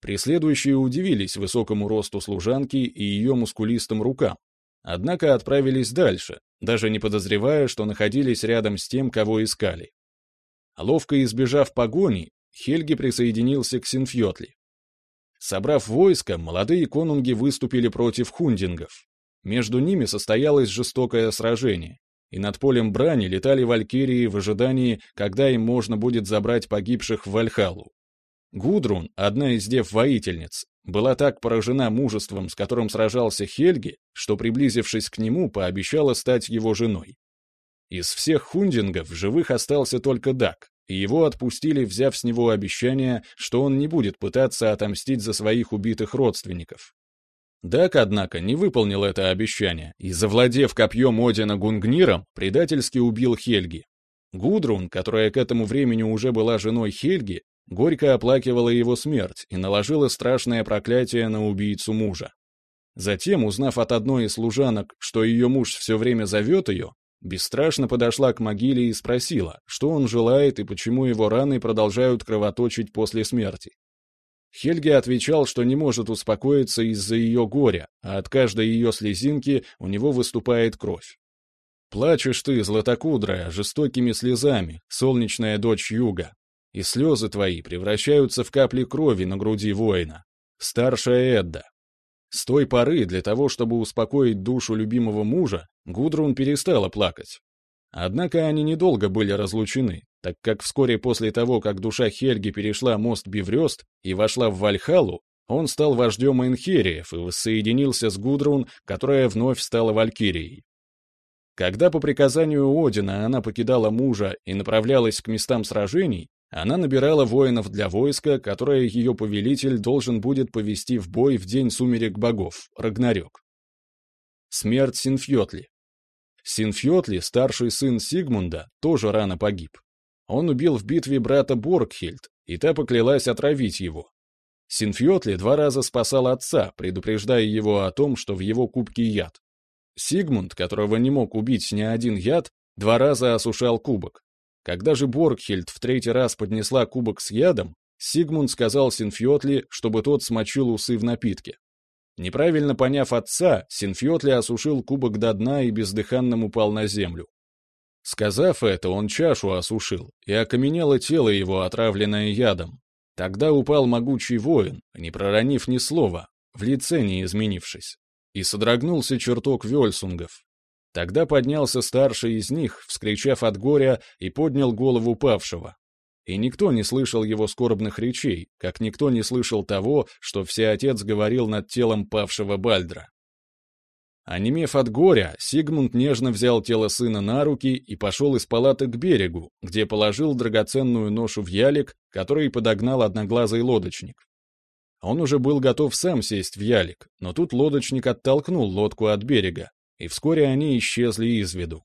Преследующие удивились высокому росту служанки и ее мускулистым рукам, однако отправились дальше, даже не подозревая, что находились рядом с тем, кого искали. Ловко избежав погони, Хельги присоединился к Синфьотли. Собрав войско, молодые конунги выступили против хундингов. Между ними состоялось жестокое сражение, и над полем брани летали валькирии в ожидании, когда им можно будет забрать погибших в Вальхалу. Гудрун, одна из дев-воительниц, была так поражена мужеством, с которым сражался Хельги, что, приблизившись к нему, пообещала стать его женой. Из всех хундингов живых остался только Дак, и его отпустили, взяв с него обещание, что он не будет пытаться отомстить за своих убитых родственников. Дак, однако, не выполнил это обещание и, завладев копьем Одина Гунгниром, предательски убил Хельги. Гудрун, которая к этому времени уже была женой Хельги, горько оплакивала его смерть и наложила страшное проклятие на убийцу мужа. Затем, узнав от одной из служанок, что ее муж все время зовет ее, бесстрашно подошла к могиле и спросила, что он желает и почему его раны продолжают кровоточить после смерти. Хельги отвечал, что не может успокоиться из-за ее горя, а от каждой ее слезинки у него выступает кровь. «Плачешь ты, златокудрая, жестокими слезами, солнечная дочь юга, и слезы твои превращаются в капли крови на груди воина. Старшая Эдда. С той поры, для того, чтобы успокоить душу любимого мужа, Гудрун перестала плакать. Однако они недолго были разлучены, так как вскоре после того, как душа Хельги перешла мост Биврёст и вошла в Вальхалу, он стал вождем Энхериев и воссоединился с Гудрун, которая вновь стала Валькирией. Когда по приказанию Одина она покидала мужа и направлялась к местам сражений, она набирала воинов для войска, которое ее повелитель должен будет повести в бой в день сумерек богов, Рагнарёк. Смерть Синфьотли. Синфьотли, старший сын Сигмунда, тоже рано погиб. Он убил в битве брата Боргхильд, и та поклялась отравить его. Синфьотли два раза спасал отца, предупреждая его о том, что в его кубке яд. Сигмунд, которого не мог убить ни один яд, два раза осушал кубок. Когда же Боргхельд в третий раз поднесла кубок с ядом, Сигмунд сказал Синфьотли, чтобы тот смочил усы в напитке. Неправильно поняв отца, Синфьотли осушил кубок до дна и бездыханным упал на землю. Сказав это, он чашу осушил, и окаменело тело его, отравленное ядом. Тогда упал могучий воин, не проронив ни слова, в лице не изменившись, и содрогнулся чертог Вельсунгов, Тогда поднялся старший из них, вскричав от горя, и поднял голову павшего. И никто не слышал его скорбных речей, как никто не слышал того, что всеотец говорил над телом павшего Бальдра. Онемев от горя, Сигмунд нежно взял тело сына на руки и пошел из палаты к берегу, где положил драгоценную ношу в ялик, который подогнал одноглазый лодочник. Он уже был готов сам сесть в ялик, но тут лодочник оттолкнул лодку от берега, и вскоре они исчезли из виду.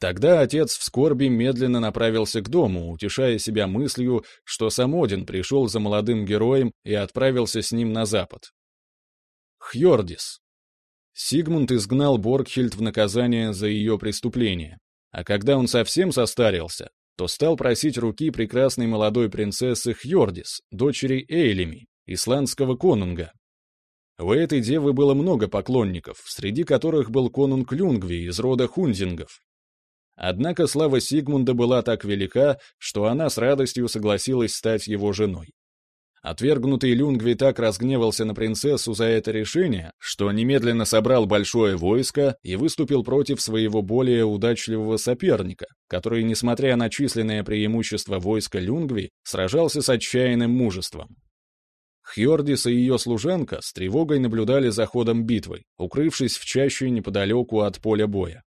Тогда отец в скорби медленно направился к дому, утешая себя мыслью, что сам Один пришел за молодым героем и отправился с ним на запад. Хьордис. Сигмунд изгнал Боргхильд в наказание за ее преступление, а когда он совсем состарился, то стал просить руки прекрасной молодой принцессы Хьордис, дочери Эйлеми, исландского конунга. У этой девы было много поклонников, среди которых был конунг Люнгви из рода Хундингов. Однако слава Сигмунда была так велика, что она с радостью согласилась стать его женой. Отвергнутый Люнгви так разгневался на принцессу за это решение, что немедленно собрал большое войско и выступил против своего более удачливого соперника, который, несмотря на численное преимущество войска Люнгви, сражался с отчаянным мужеством. Хьордис и ее служанка с тревогой наблюдали за ходом битвы, укрывшись в чаще неподалеку от поля боя.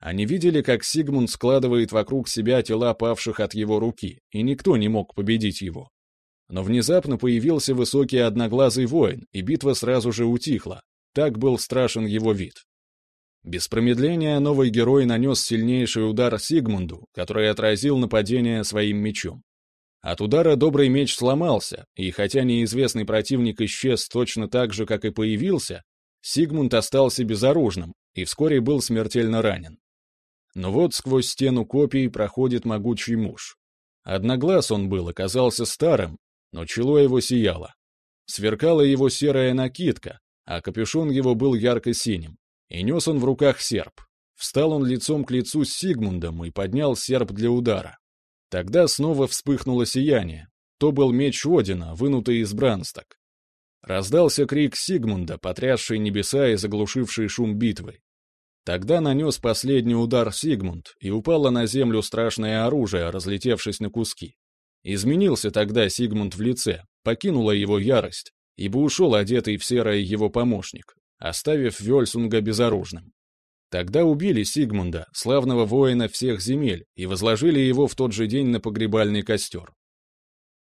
Они видели, как Сигмунд складывает вокруг себя тела павших от его руки, и никто не мог победить его. Но внезапно появился высокий одноглазый воин, и битва сразу же утихла. Так был страшен его вид. Без промедления новый герой нанес сильнейший удар Сигмунду, который отразил нападение своим мечом. От удара добрый меч сломался, и хотя неизвестный противник исчез точно так же, как и появился, Сигмунд остался безоружным и вскоре был смертельно ранен. Но вот сквозь стену копий проходит могучий муж. Одноглаз он был, оказался старым, но чело его сияло. Сверкала его серая накидка, а капюшон его был ярко-синим, и нес он в руках серп. Встал он лицом к лицу с Сигмундом и поднял серп для удара. Тогда снова вспыхнуло сияние. То был меч Одина, вынутый из брансток. Раздался крик Сигмунда, потрясший небеса и заглушивший шум битвы. Тогда нанес последний удар Сигмунд, и упало на землю страшное оружие, разлетевшись на куски. Изменился тогда Сигмунд в лице, покинула его ярость, ибо ушел одетый в серое его помощник, оставив Вельсунга безоружным. Тогда убили Сигмунда, славного воина всех земель, и возложили его в тот же день на погребальный костер.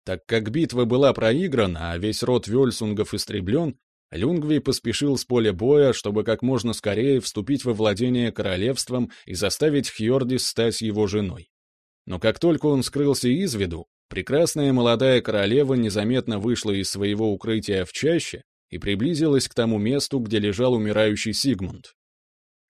Так как битва была проиграна, а весь род Вельсунгов истреблен, Люнгви поспешил с поля боя, чтобы как можно скорее вступить во владение королевством и заставить Хьордис стать его женой. Но как только он скрылся из виду, Прекрасная молодая королева незаметно вышла из своего укрытия в чаще и приблизилась к тому месту, где лежал умирающий Сигмунд.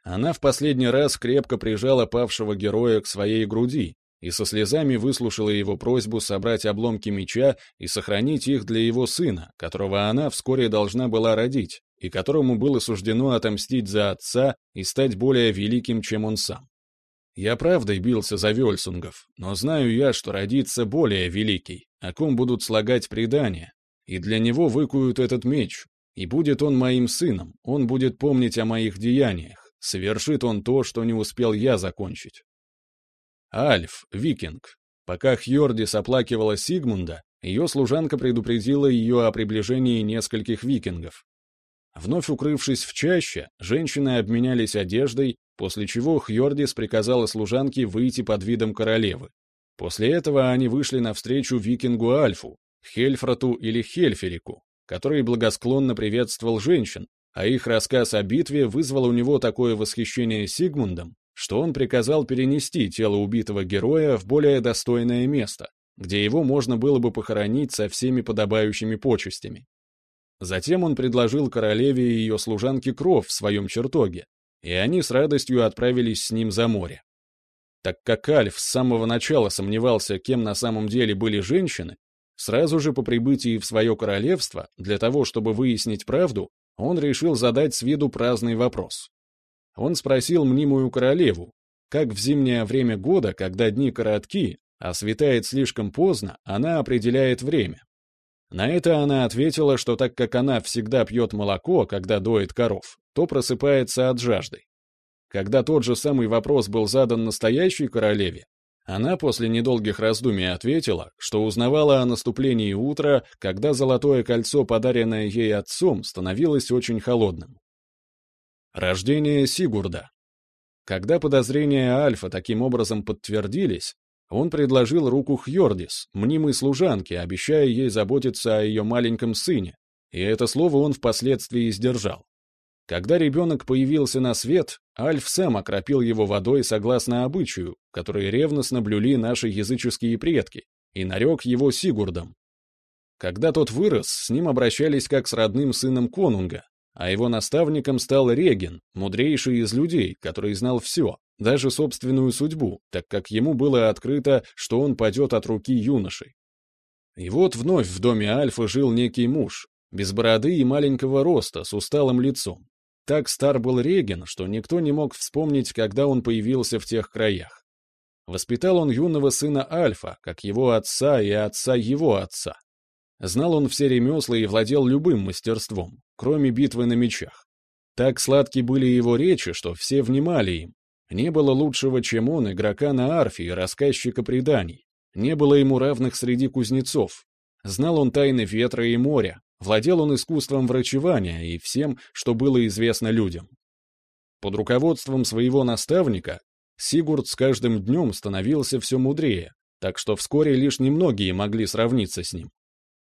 Она в последний раз крепко прижала павшего героя к своей груди и со слезами выслушала его просьбу собрать обломки меча и сохранить их для его сына, которого она вскоре должна была родить, и которому было суждено отомстить за отца и стать более великим, чем он сам. Я правдой бился за Вельсунгов, но знаю я, что родится более великий, о ком будут слагать предания, и для него выкуют этот меч, и будет он моим сыном, он будет помнить о моих деяниях, совершит он то, что не успел я закончить. Альф, викинг. Пока Хьордис оплакивала Сигмунда, ее служанка предупредила ее о приближении нескольких викингов. Вновь укрывшись в чаще, женщины обменялись одеждой после чего Хьордис приказала служанке выйти под видом королевы. После этого они вышли навстречу викингу Альфу, Хельфрату или Хельферику, который благосклонно приветствовал женщин, а их рассказ о битве вызвал у него такое восхищение Сигмундом, что он приказал перенести тело убитого героя в более достойное место, где его можно было бы похоронить со всеми подобающими почестями. Затем он предложил королеве и ее служанке кров в своем чертоге, и они с радостью отправились с ним за море. Так как Альф с самого начала сомневался, кем на самом деле были женщины, сразу же по прибытии в свое королевство, для того, чтобы выяснить правду, он решил задать с виду праздный вопрос. Он спросил мнимую королеву, как в зимнее время года, когда дни коротки, а светает слишком поздно, она определяет время. На это она ответила, что так как она всегда пьет молоко, когда доит коров, то просыпается от жажды. Когда тот же самый вопрос был задан настоящей королеве, она после недолгих раздумий ответила, что узнавала о наступлении утра, когда золотое кольцо, подаренное ей отцом, становилось очень холодным. Рождение Сигурда. Когда подозрения Альфа таким образом подтвердились, он предложил руку Хьордис, мнимой служанке, обещая ей заботиться о ее маленьком сыне, и это слово он впоследствии сдержал. Когда ребенок появился на свет, Альф сам окропил его водой согласно обычаю, который ревностно блюли наши языческие предки, и нарек его Сигурдом. Когда тот вырос, с ним обращались как с родным сыном конунга, а его наставником стал Реген, мудрейший из людей, который знал все, даже собственную судьбу, так как ему было открыто, что он падет от руки юноши. И вот вновь в доме Альфа жил некий муж, без бороды и маленького роста, с усталым лицом. Так стар был Реген, что никто не мог вспомнить, когда он появился в тех краях. Воспитал он юного сына Альфа, как его отца и отца его отца. Знал он все ремесла и владел любым мастерством, кроме битвы на мечах. Так сладки были его речи, что все внимали им. Не было лучшего, чем он, игрока на арфе и рассказчика преданий. Не было ему равных среди кузнецов. Знал он тайны ветра и моря, владел он искусством врачевания и всем, что было известно людям. Под руководством своего наставника Сигурд с каждым днем становился все мудрее, так что вскоре лишь немногие могли сравниться с ним.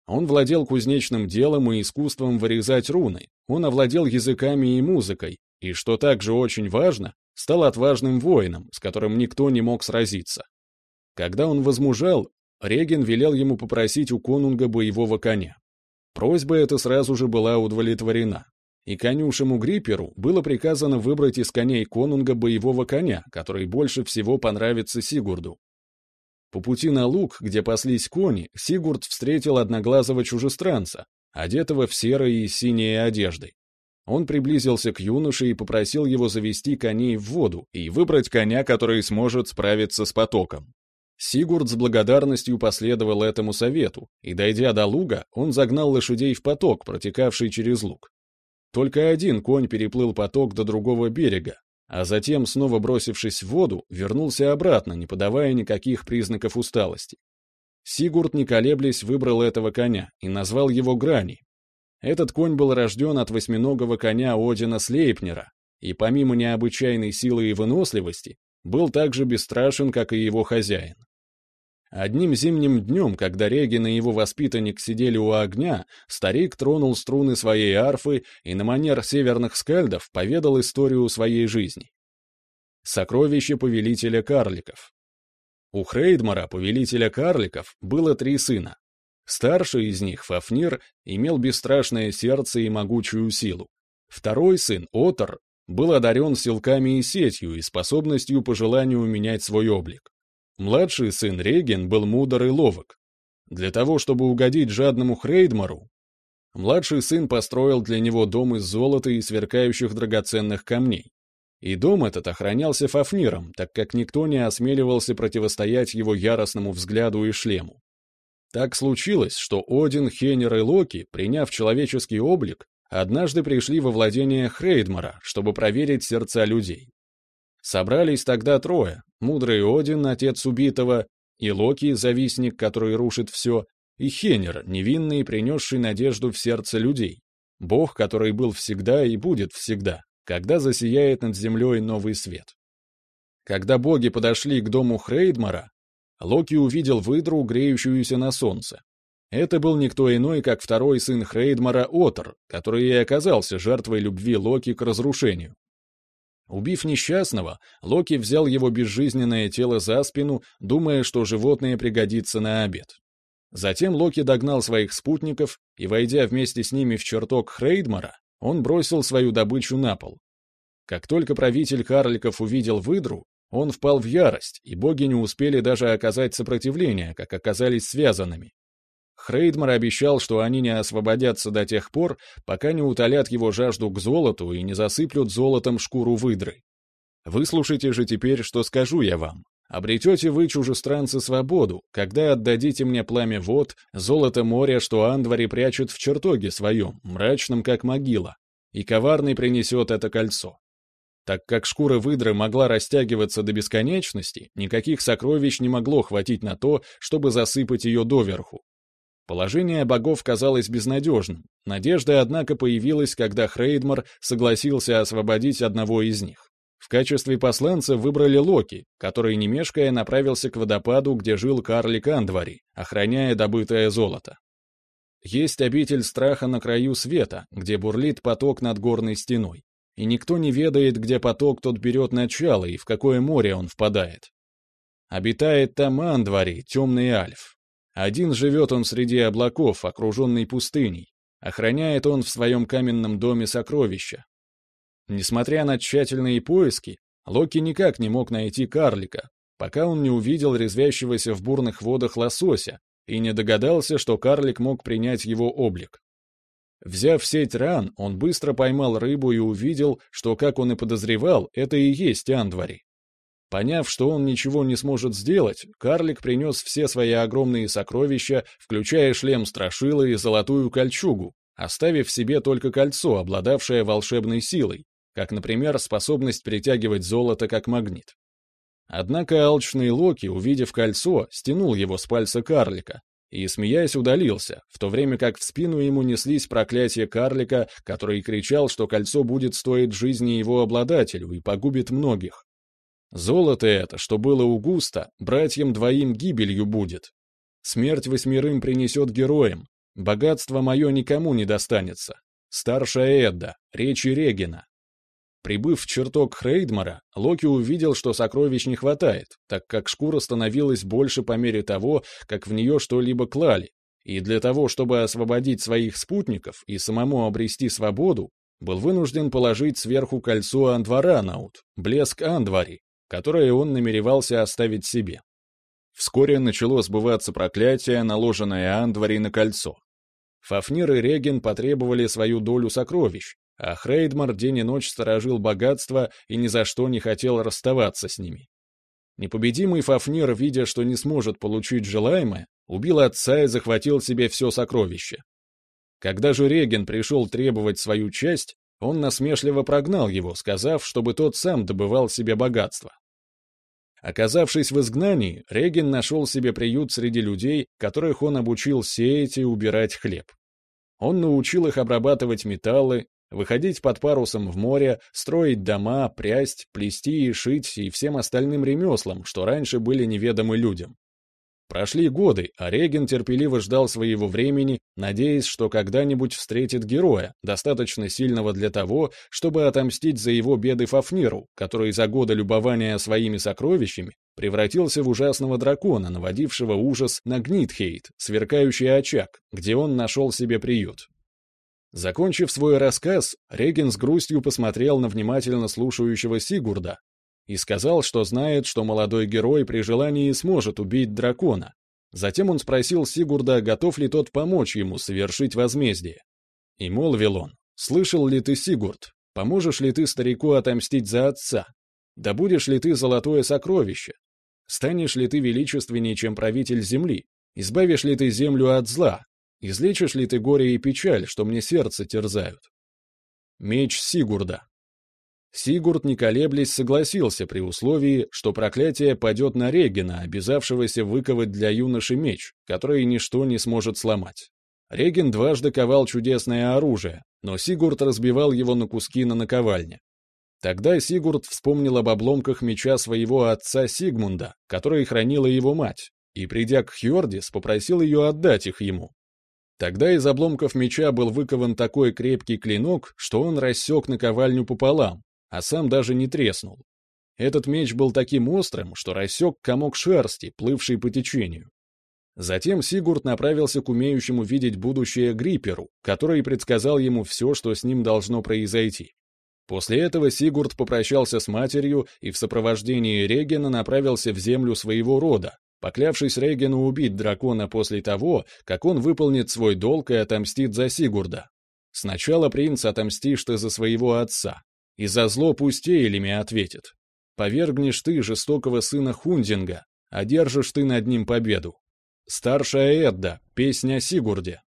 Он владел кузнечным делом и искусством вырезать руны, он овладел языками и музыкой, и, что также очень важно, стал отважным воином, с которым никто не мог сразиться. Когда он возмужал, Реген велел ему попросить у конунга боевого коня. Просьба эта сразу же была удовлетворена, и конюшему Гриперу было приказано выбрать из коней конунга боевого коня, который больше всего понравится Сигурду. По пути на луг, где паслись кони, Сигурд встретил одноглазого чужестранца, одетого в серые и синие одежды. Он приблизился к юноше и попросил его завести коней в воду и выбрать коня, который сможет справиться с потоком. Сигурд с благодарностью последовал этому совету, и, дойдя до луга, он загнал лошадей в поток, протекавший через луг. Только один конь переплыл поток до другого берега, а затем, снова бросившись в воду, вернулся обратно, не подавая никаких признаков усталости. Сигурд, не колеблясь, выбрал этого коня и назвал его Грани. Этот конь был рожден от восьминогого коня Одина Слейпнера, и помимо необычайной силы и выносливости, был так же бесстрашен, как и его хозяин. Одним зимним днем, когда Регин и его воспитанник сидели у огня, старик тронул струны своей арфы и на манер северных скальдов поведал историю своей жизни. Сокровище повелителя карликов. У Хрейдмара, повелителя карликов, было три сына. Старший из них, Фафнир, имел бесстрашное сердце и могучую силу. Второй сын, Отор, был одарен силками и сетью и способностью по желанию менять свой облик. Младший сын Реген был мудр и ловок. Для того, чтобы угодить жадному Хрейдмару, младший сын построил для него дом из золота и сверкающих драгоценных камней. И дом этот охранялся Фафниром, так как никто не осмеливался противостоять его яростному взгляду и шлему. Так случилось, что Один, Хенер и Локи, приняв человеческий облик, однажды пришли во владение Хрейдмара, чтобы проверить сердца людей. Собрались тогда трое. Мудрый Один, отец убитого, и Локи, завистник, который рушит все, и Хенер, невинный, принесший надежду в сердце людей. Бог, который был всегда и будет всегда, когда засияет над землей новый свет. Когда боги подошли к дому Хрейдмара, Локи увидел выдру, греющуюся на солнце. Это был никто иной, как второй сын Хрейдмара Отр, который и оказался жертвой любви Локи к разрушению. Убив несчастного, Локи взял его безжизненное тело за спину, думая, что животное пригодится на обед. Затем Локи догнал своих спутников, и, войдя вместе с ними в чертог Хрейдмара, он бросил свою добычу на пол. Как только правитель карликов увидел выдру, он впал в ярость, и боги не успели даже оказать сопротивление, как оказались связанными. Хрейдмар обещал, что они не освободятся до тех пор, пока не утолят его жажду к золоту и не засыплют золотом шкуру выдры. Выслушайте же теперь, что скажу я вам. Обретете вы, чужестранцы, свободу, когда отдадите мне пламя вод, золото моря, что Андвари прячет в чертоге своем, мрачном как могила, и коварный принесет это кольцо. Так как шкура выдры могла растягиваться до бесконечности, никаких сокровищ не могло хватить на то, чтобы засыпать ее доверху, Положение богов казалось безнадежным. Надежда, однако, появилась, когда Хрейдмар согласился освободить одного из них. В качестве посланца выбрали Локи, который, не мешкая, направился к водопаду, где жил карлик Андвари, охраняя добытое золото. Есть обитель страха на краю света, где бурлит поток над горной стеной. и никто не ведает, где поток тот берет начало и в какое море он впадает. Обитает там Андвари, темный альф. Один живет он среди облаков, окруженный пустыней. Охраняет он в своем каменном доме сокровища. Несмотря на тщательные поиски, Локи никак не мог найти карлика, пока он не увидел резвящегося в бурных водах лосося и не догадался, что карлик мог принять его облик. Взяв сеть ран, он быстро поймал рыбу и увидел, что, как он и подозревал, это и есть Андвари. Поняв, что он ничего не сможет сделать, карлик принес все свои огромные сокровища, включая шлем страшила и золотую кольчугу, оставив себе только кольцо, обладавшее волшебной силой, как, например, способность притягивать золото как магнит. Однако алчный Локи, увидев кольцо, стянул его с пальца карлика и, смеясь, удалился, в то время как в спину ему неслись проклятия карлика, который кричал, что кольцо будет стоить жизни его обладателю и погубит многих. Золото это, что было у Густа, братьям двоим гибелью будет. Смерть восьмерым принесет героям, богатство мое никому не достанется. Старшая Эдда, речи Регина, Прибыв в чертог Хрейдмара, Локи увидел, что сокровищ не хватает, так как шкура становилась больше по мере того, как в нее что-либо клали, и для того, чтобы освободить своих спутников и самому обрести свободу, был вынужден положить сверху кольцо Андваранаут, блеск Андвари, которое он намеревался оставить себе. Вскоре начало сбываться проклятие, наложенное Андвари на кольцо. Фафнир и Реген потребовали свою долю сокровищ, а Хрейдмар день и ночь сторожил богатство и ни за что не хотел расставаться с ними. Непобедимый Фафнир, видя, что не сможет получить желаемое, убил отца и захватил себе все сокровище. Когда же Реген пришел требовать свою часть, он насмешливо прогнал его, сказав, чтобы тот сам добывал себе богатство. Оказавшись в изгнании, Реген нашел себе приют среди людей, которых он обучил сеять и убирать хлеб. Он научил их обрабатывать металлы, выходить под парусом в море, строить дома, прясть, плести и шить и всем остальным ремеслам, что раньше были неведомы людям. Прошли годы, а Реген терпеливо ждал своего времени, надеясь, что когда-нибудь встретит героя, достаточно сильного для того, чтобы отомстить за его беды Фафниру, который за годы любования своими сокровищами превратился в ужасного дракона, наводившего ужас на Гнитхейт, сверкающий очаг, где он нашел себе приют. Закончив свой рассказ, Реген с грустью посмотрел на внимательно слушающего Сигурда и сказал, что знает, что молодой герой при желании сможет убить дракона. Затем он спросил Сигурда, готов ли тот помочь ему совершить возмездие. И молвил он, «Слышал ли ты, Сигурд, поможешь ли ты старику отомстить за отца? Да будешь ли ты золотое сокровище? Станешь ли ты величественнее, чем правитель земли? Избавишь ли ты землю от зла, Излечишь ли ты горе и печаль, что мне сердце терзают? Меч Сигурда. Сигурд, не колеблясь, согласился при условии, что проклятие падет на Регина, обязавшегося выковать для юноши меч, который ничто не сможет сломать. Реген дважды ковал чудесное оружие, но Сигурд разбивал его на куски на наковальне. Тогда Сигурд вспомнил об обломках меча своего отца Сигмунда, который хранила его мать, и, придя к Хьордис, попросил ее отдать их ему. Тогда из обломков меча был выкован такой крепкий клинок, что он рассек наковальню пополам, а сам даже не треснул. Этот меч был таким острым, что рассек комок шерсти, плывший по течению. Затем Сигурд направился к умеющему видеть будущее Гриперу, который предсказал ему все, что с ним должно произойти. После этого Сигурд попрощался с матерью и в сопровождении Регена направился в землю своего рода, поклявшись Рейгену убить дракона после того, как он выполнит свой долг и отомстит за Сигурда. Сначала принц отомстишь ты за своего отца, и за зло пусть ответит. Повергнешь ты жестокого сына Хундинга, одержишь ты над ним победу. Старшая Эдда, песня о Сигурде.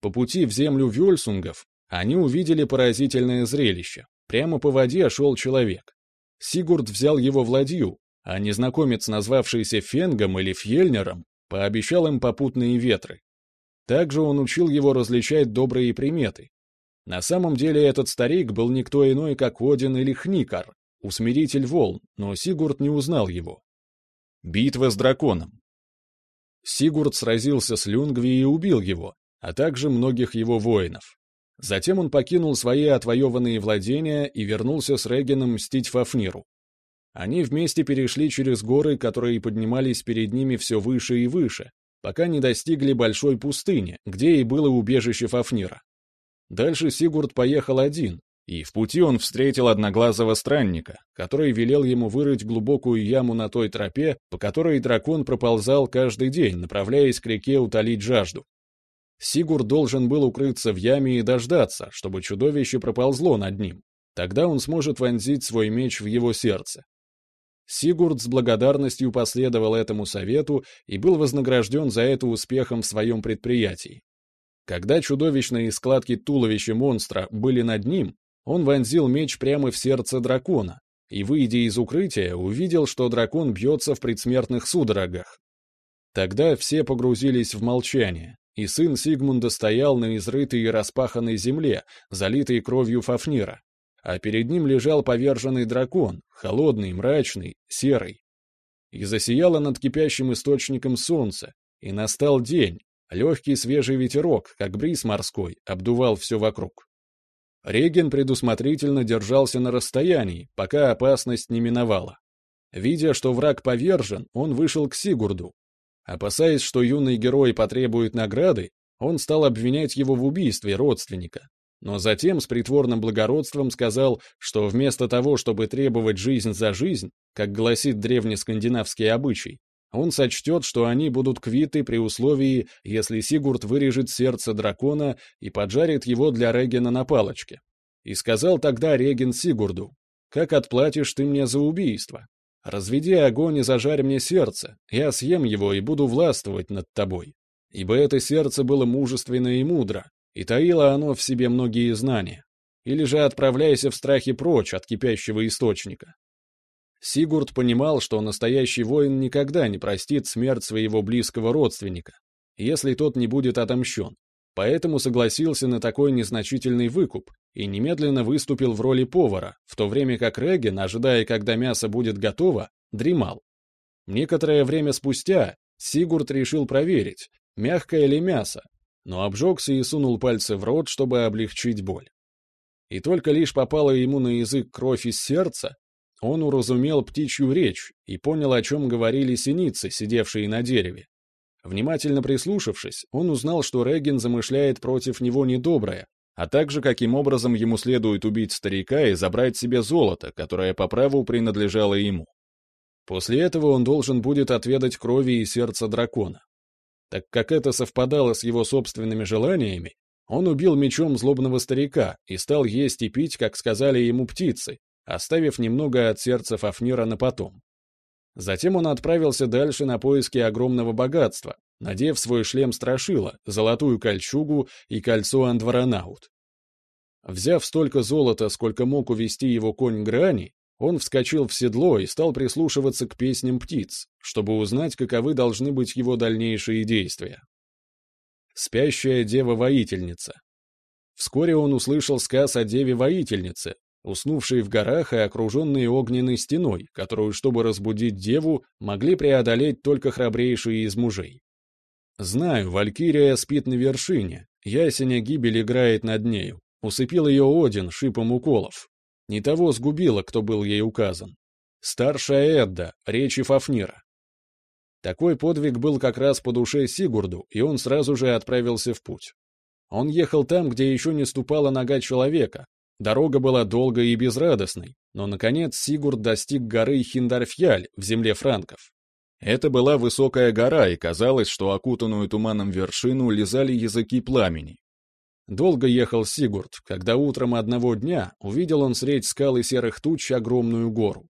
По пути в землю Вёльсунгов они увидели поразительное зрелище. Прямо по воде шел человек. Сигурд взял его в ладью, а незнакомец, назвавшийся Фенгом или Фьельнером, пообещал им попутные ветры. Также он учил его различать добрые приметы. На самом деле этот старик был никто иной, как Один или Хникар, усмиритель волн, но Сигурд не узнал его. Битва с драконом. Сигурд сразился с Люнгви и убил его, а также многих его воинов. Затем он покинул свои отвоеванные владения и вернулся с Регином мстить Фафниру. Они вместе перешли через горы, которые поднимались перед ними все выше и выше, пока не достигли большой пустыни, где и было убежище Фафнира. Дальше Сигурд поехал один, и в пути он встретил одноглазого странника, который велел ему вырыть глубокую яму на той тропе, по которой дракон проползал каждый день, направляясь к реке утолить жажду. Сигурд должен был укрыться в яме и дождаться, чтобы чудовище проползло над ним. Тогда он сможет вонзить свой меч в его сердце. Сигурд с благодарностью последовал этому совету и был вознагражден за это успехом в своем предприятии. Когда чудовищные складки туловища монстра были над ним, он вонзил меч прямо в сердце дракона и, выйдя из укрытия, увидел, что дракон бьется в предсмертных судорогах. Тогда все погрузились в молчание, и сын Сигмунда стоял на изрытой и распаханной земле, залитой кровью Фафнира, а перед ним лежал поверженный дракон, холодный, мрачный, серый. И засияло над кипящим источником солнце, и настал день, легкий свежий ветерок, как бриз морской, обдувал все вокруг. Реген предусмотрительно держался на расстоянии, пока опасность не миновала. Видя, что враг повержен, он вышел к Сигурду. Опасаясь, что юный герой потребует награды, он стал обвинять его в убийстве родственника. Но затем с притворным благородством сказал, что вместо того, чтобы требовать жизнь за жизнь, как гласит древнескандинавский обычай, он сочтет, что они будут квиты при условии, если Сигурд вырежет сердце дракона и поджарит его для Регена на палочке. И сказал тогда Реген Сигурду, «Как отплатишь ты мне за убийство? Разведи огонь и зажарь мне сердце, я съем его и буду властвовать над тобой. Ибо это сердце было мужественно и мудро, и таило оно в себе многие знания. Или же отправляйся в страхе прочь от кипящего источника. Сигурд понимал, что настоящий воин никогда не простит смерть своего близкого родственника, если тот не будет отомщен, поэтому согласился на такой незначительный выкуп и немедленно выступил в роли повара, в то время как Реген, ожидая, когда мясо будет готово, дремал. Некоторое время спустя Сигурд решил проверить, мягкое ли мясо, но обжегся и сунул пальцы в рот, чтобы облегчить боль. И только лишь попала ему на язык кровь из сердца, он уразумел птичью речь и понял, о чем говорили синицы, сидевшие на дереве. Внимательно прислушавшись, он узнал, что Реген замышляет против него недоброе, а также каким образом ему следует убить старика и забрать себе золото, которое по праву принадлежало ему. После этого он должен будет отведать крови и сердца дракона. Так как это совпадало с его собственными желаниями, он убил мечом злобного старика и стал есть и пить, как сказали ему птицы, оставив немного от сердца Фафнира на потом. Затем он отправился дальше на поиски огромного богатства, надев свой шлем страшила, золотую кольчугу и кольцо Андваранаут. Взяв столько золота, сколько мог увести его конь Грани, он вскочил в седло и стал прислушиваться к песням птиц, чтобы узнать, каковы должны быть его дальнейшие действия. Спящая дева-воительница. Вскоре он услышал сказ о деве-воительнице, уснувшие в горах и окруженные огненной стеной, которую, чтобы разбудить деву, могли преодолеть только храбрейшие из мужей. Знаю, Валькирия спит на вершине, ясеня гибель играет над нею, усыпил ее Один шипом уколов. Не того сгубила, кто был ей указан. Старшая Эдда, речи Фафнира. Такой подвиг был как раз по душе Сигурду, и он сразу же отправился в путь. Он ехал там, где еще не ступала нога человека, Дорога была долгой и безрадостной, но, наконец, Сигурд достиг горы Хиндарфьяль в земле франков. Это была высокая гора, и казалось, что окутанную туманом вершину лизали языки пламени. Долго ехал Сигурд, когда утром одного дня увидел он средь скал и серых туч огромную гору.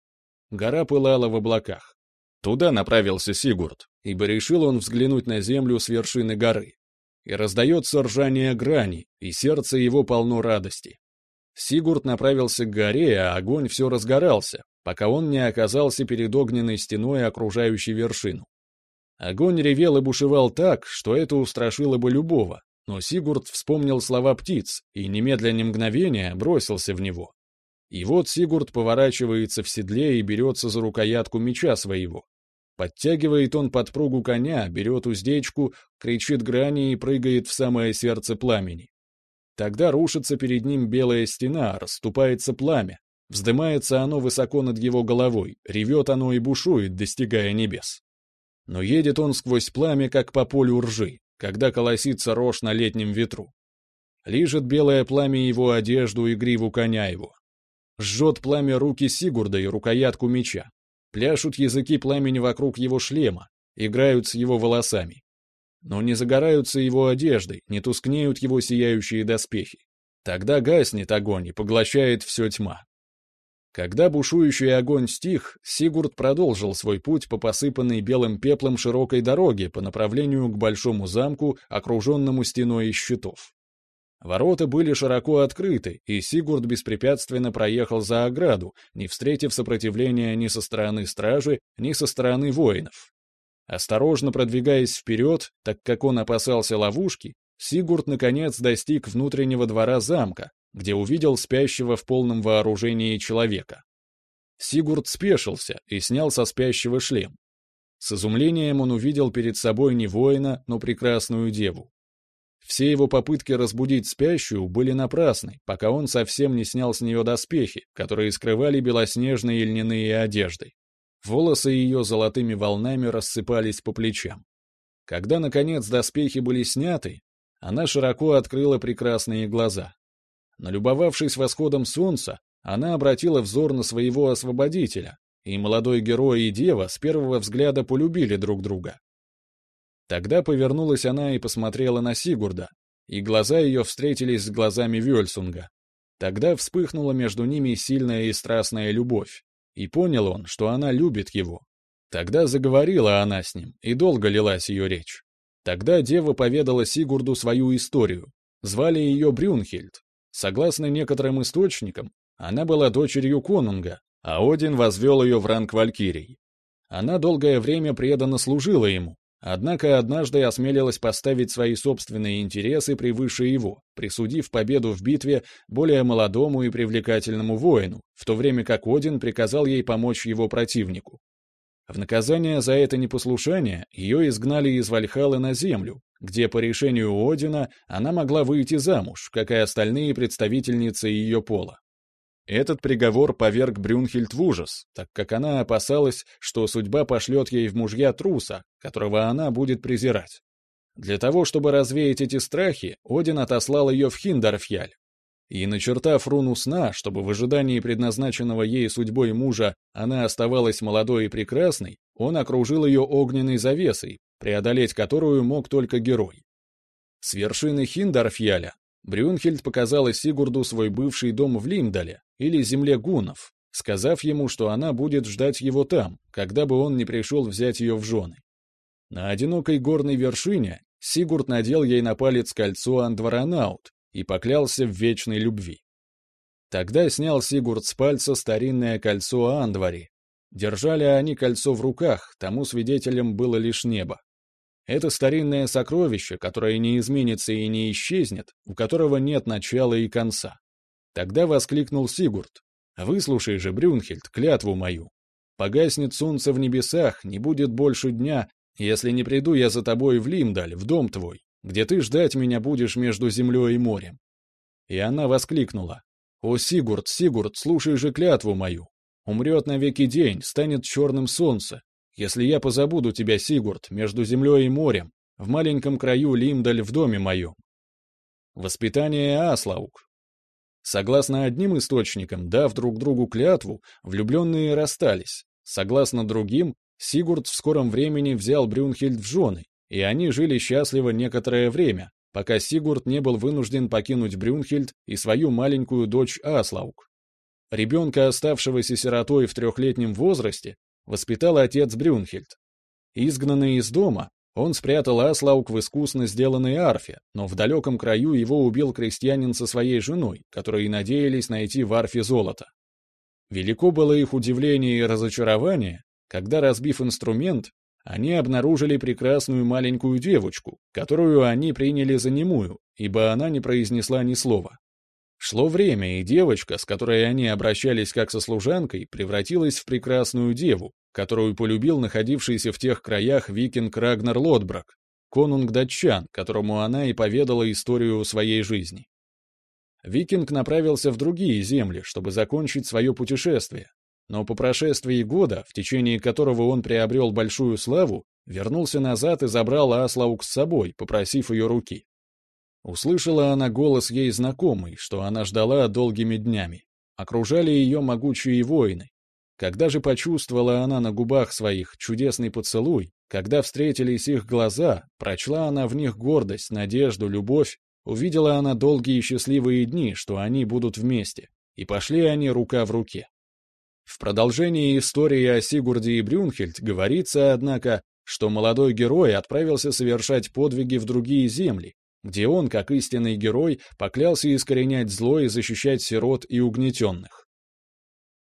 Гора пылала в облаках. Туда направился Сигурд, ибо решил он взглянуть на землю с вершины горы. И раздается ржание грани, и сердце его полно радости. Сигурд направился к горе, а огонь все разгорался, пока он не оказался перед огненной стеной, окружающей вершину. Огонь ревел и бушевал так, что это устрашило бы любого, но Сигурд вспомнил слова птиц и немедленно мгновение бросился в него. И вот Сигурд поворачивается в седле и берется за рукоятку меча своего. Подтягивает он подпругу коня, берет уздечку, кричит грани и прыгает в самое сердце пламени. Тогда рушится перед ним белая стена, расступается пламя, вздымается оно высоко над его головой, ревет оно и бушует, достигая небес. Но едет он сквозь пламя, как по полю ржи, когда колосится рожь на летнем ветру. Лижет белое пламя его одежду и гриву коня его. Жжет пламя руки Сигурда и рукоятку меча. Пляшут языки пламени вокруг его шлема, играют с его волосами. Но не загораются его одеждой, не тускнеют его сияющие доспехи. Тогда гаснет огонь и поглощает все тьма. Когда бушующий огонь стих, Сигурд продолжил свой путь по посыпанной белым пеплом широкой дороге по направлению к большому замку, окруженному стеной из щитов. Ворота были широко открыты, и Сигурд беспрепятственно проехал за ограду, не встретив сопротивления ни со стороны стражи, ни со стороны воинов. Осторожно продвигаясь вперед, так как он опасался ловушки, Сигурд наконец достиг внутреннего двора замка, где увидел спящего в полном вооружении человека. Сигурд спешился и снял со спящего шлем. С изумлением он увидел перед собой не воина, но прекрасную деву. Все его попытки разбудить спящую были напрасны, пока он совсем не снял с нее доспехи, которые скрывали белоснежные льняные одежды. Волосы ее золотыми волнами рассыпались по плечам. Когда, наконец, доспехи были сняты, она широко открыла прекрасные глаза. Налюбовавшись восходом солнца, она обратила взор на своего освободителя, и молодой герой и дева с первого взгляда полюбили друг друга. Тогда повернулась она и посмотрела на Сигурда, и глаза ее встретились с глазами Вельсунга. Тогда вспыхнула между ними сильная и страстная любовь, и понял он, что она любит его. Тогда заговорила она с ним, и долго лилась ее речь. Тогда дева поведала Сигурду свою историю. Звали ее Брюнхельд. Согласно некоторым источникам, она была дочерью конунга, а Один возвел ее в ранг валькирий. Она долгое время преданно служила ему, Однако однажды осмелилась поставить свои собственные интересы превыше его, присудив победу в битве более молодому и привлекательному воину, в то время как Один приказал ей помочь его противнику. В наказание за это непослушание ее изгнали из Вальхалы на землю, где по решению Одина она могла выйти замуж, как и остальные представительницы ее пола. Этот приговор поверг Брюнхельд в ужас, так как она опасалась, что судьба пошлет ей в мужья труса, которого она будет презирать. Для того, чтобы развеять эти страхи, Один отослал ее в Хиндарфьяль. И, начертав руну сна, чтобы в ожидании предназначенного ей судьбой мужа она оставалась молодой и прекрасной, он окружил ее огненной завесой, преодолеть которую мог только герой. С вершины Хиндарфьяля Брюнхельд показала Сигурду свой бывший дом в Лимдале, или земле гунов, сказав ему, что она будет ждать его там, когда бы он не пришел взять ее в жены. На одинокой горной вершине Сигурд надел ей на палец кольцо Андваранаут и поклялся в вечной любви. Тогда снял Сигурд с пальца старинное кольцо Андвари. Держали они кольцо в руках, тому свидетелем было лишь небо. Это старинное сокровище, которое не изменится и не исчезнет, у которого нет начала и конца. Тогда воскликнул Сигурд. «Выслушай же, Брюнхельд, клятву мою. Погаснет солнце в небесах, не будет больше дня, если не приду я за тобой в Лимдаль, в дом твой, где ты ждать меня будешь между землей и морем». И она воскликнула. «О, Сигурд, Сигурд, слушай же клятву мою. Умрет навеки день, станет черным солнце, если я позабуду тебя, Сигурд, между землей и морем, в маленьком краю Лимдаль в доме моем». Воспитание Аслаук. Согласно одним источникам, дав друг другу клятву, влюбленные расстались. Согласно другим, Сигурд в скором времени взял Брюнхельд в жены, и они жили счастливо некоторое время, пока Сигурд не был вынужден покинуть Брюнхельд и свою маленькую дочь Аслаук. Ребенка, оставшегося сиротой в трехлетнем возрасте, воспитал отец Брюнхельд. Изгнанный из дома, он спрятал Аслаук в искусно сделанной арфе, но в далеком краю его убил крестьянин со своей женой, которые надеялись найти в арфе золото. Велико было их удивление и разочарование, когда, разбив инструмент, они обнаружили прекрасную маленькую девочку, которую они приняли за немую, ибо она не произнесла ни слова. Шло время, и девочка, с которой они обращались как со служанкой, превратилась в прекрасную деву, которую полюбил находившийся в тех краях викинг Рагнар Лотбрак, конунг датчан, которому она и поведала историю своей жизни. Викинг направился в другие земли, чтобы закончить свое путешествие, но по прошествии года, в течение которого он приобрел большую славу, вернулся назад и забрал Аслаук с собой, попросив ее руки. Услышала она голос ей знакомый, что она ждала долгими днями. Окружали ее могучие воины. Когда же почувствовала она на губах своих чудесный поцелуй, когда встретились их глаза, прочла она в них гордость, надежду, любовь, увидела она долгие счастливые дни, что они будут вместе, и пошли они рука в руке. В продолжении истории о Сигурде и Брюнхельд говорится, однако, что молодой герой отправился совершать подвиги в другие земли, где он, как истинный герой, поклялся искоренять зло и защищать сирот и угнетенных.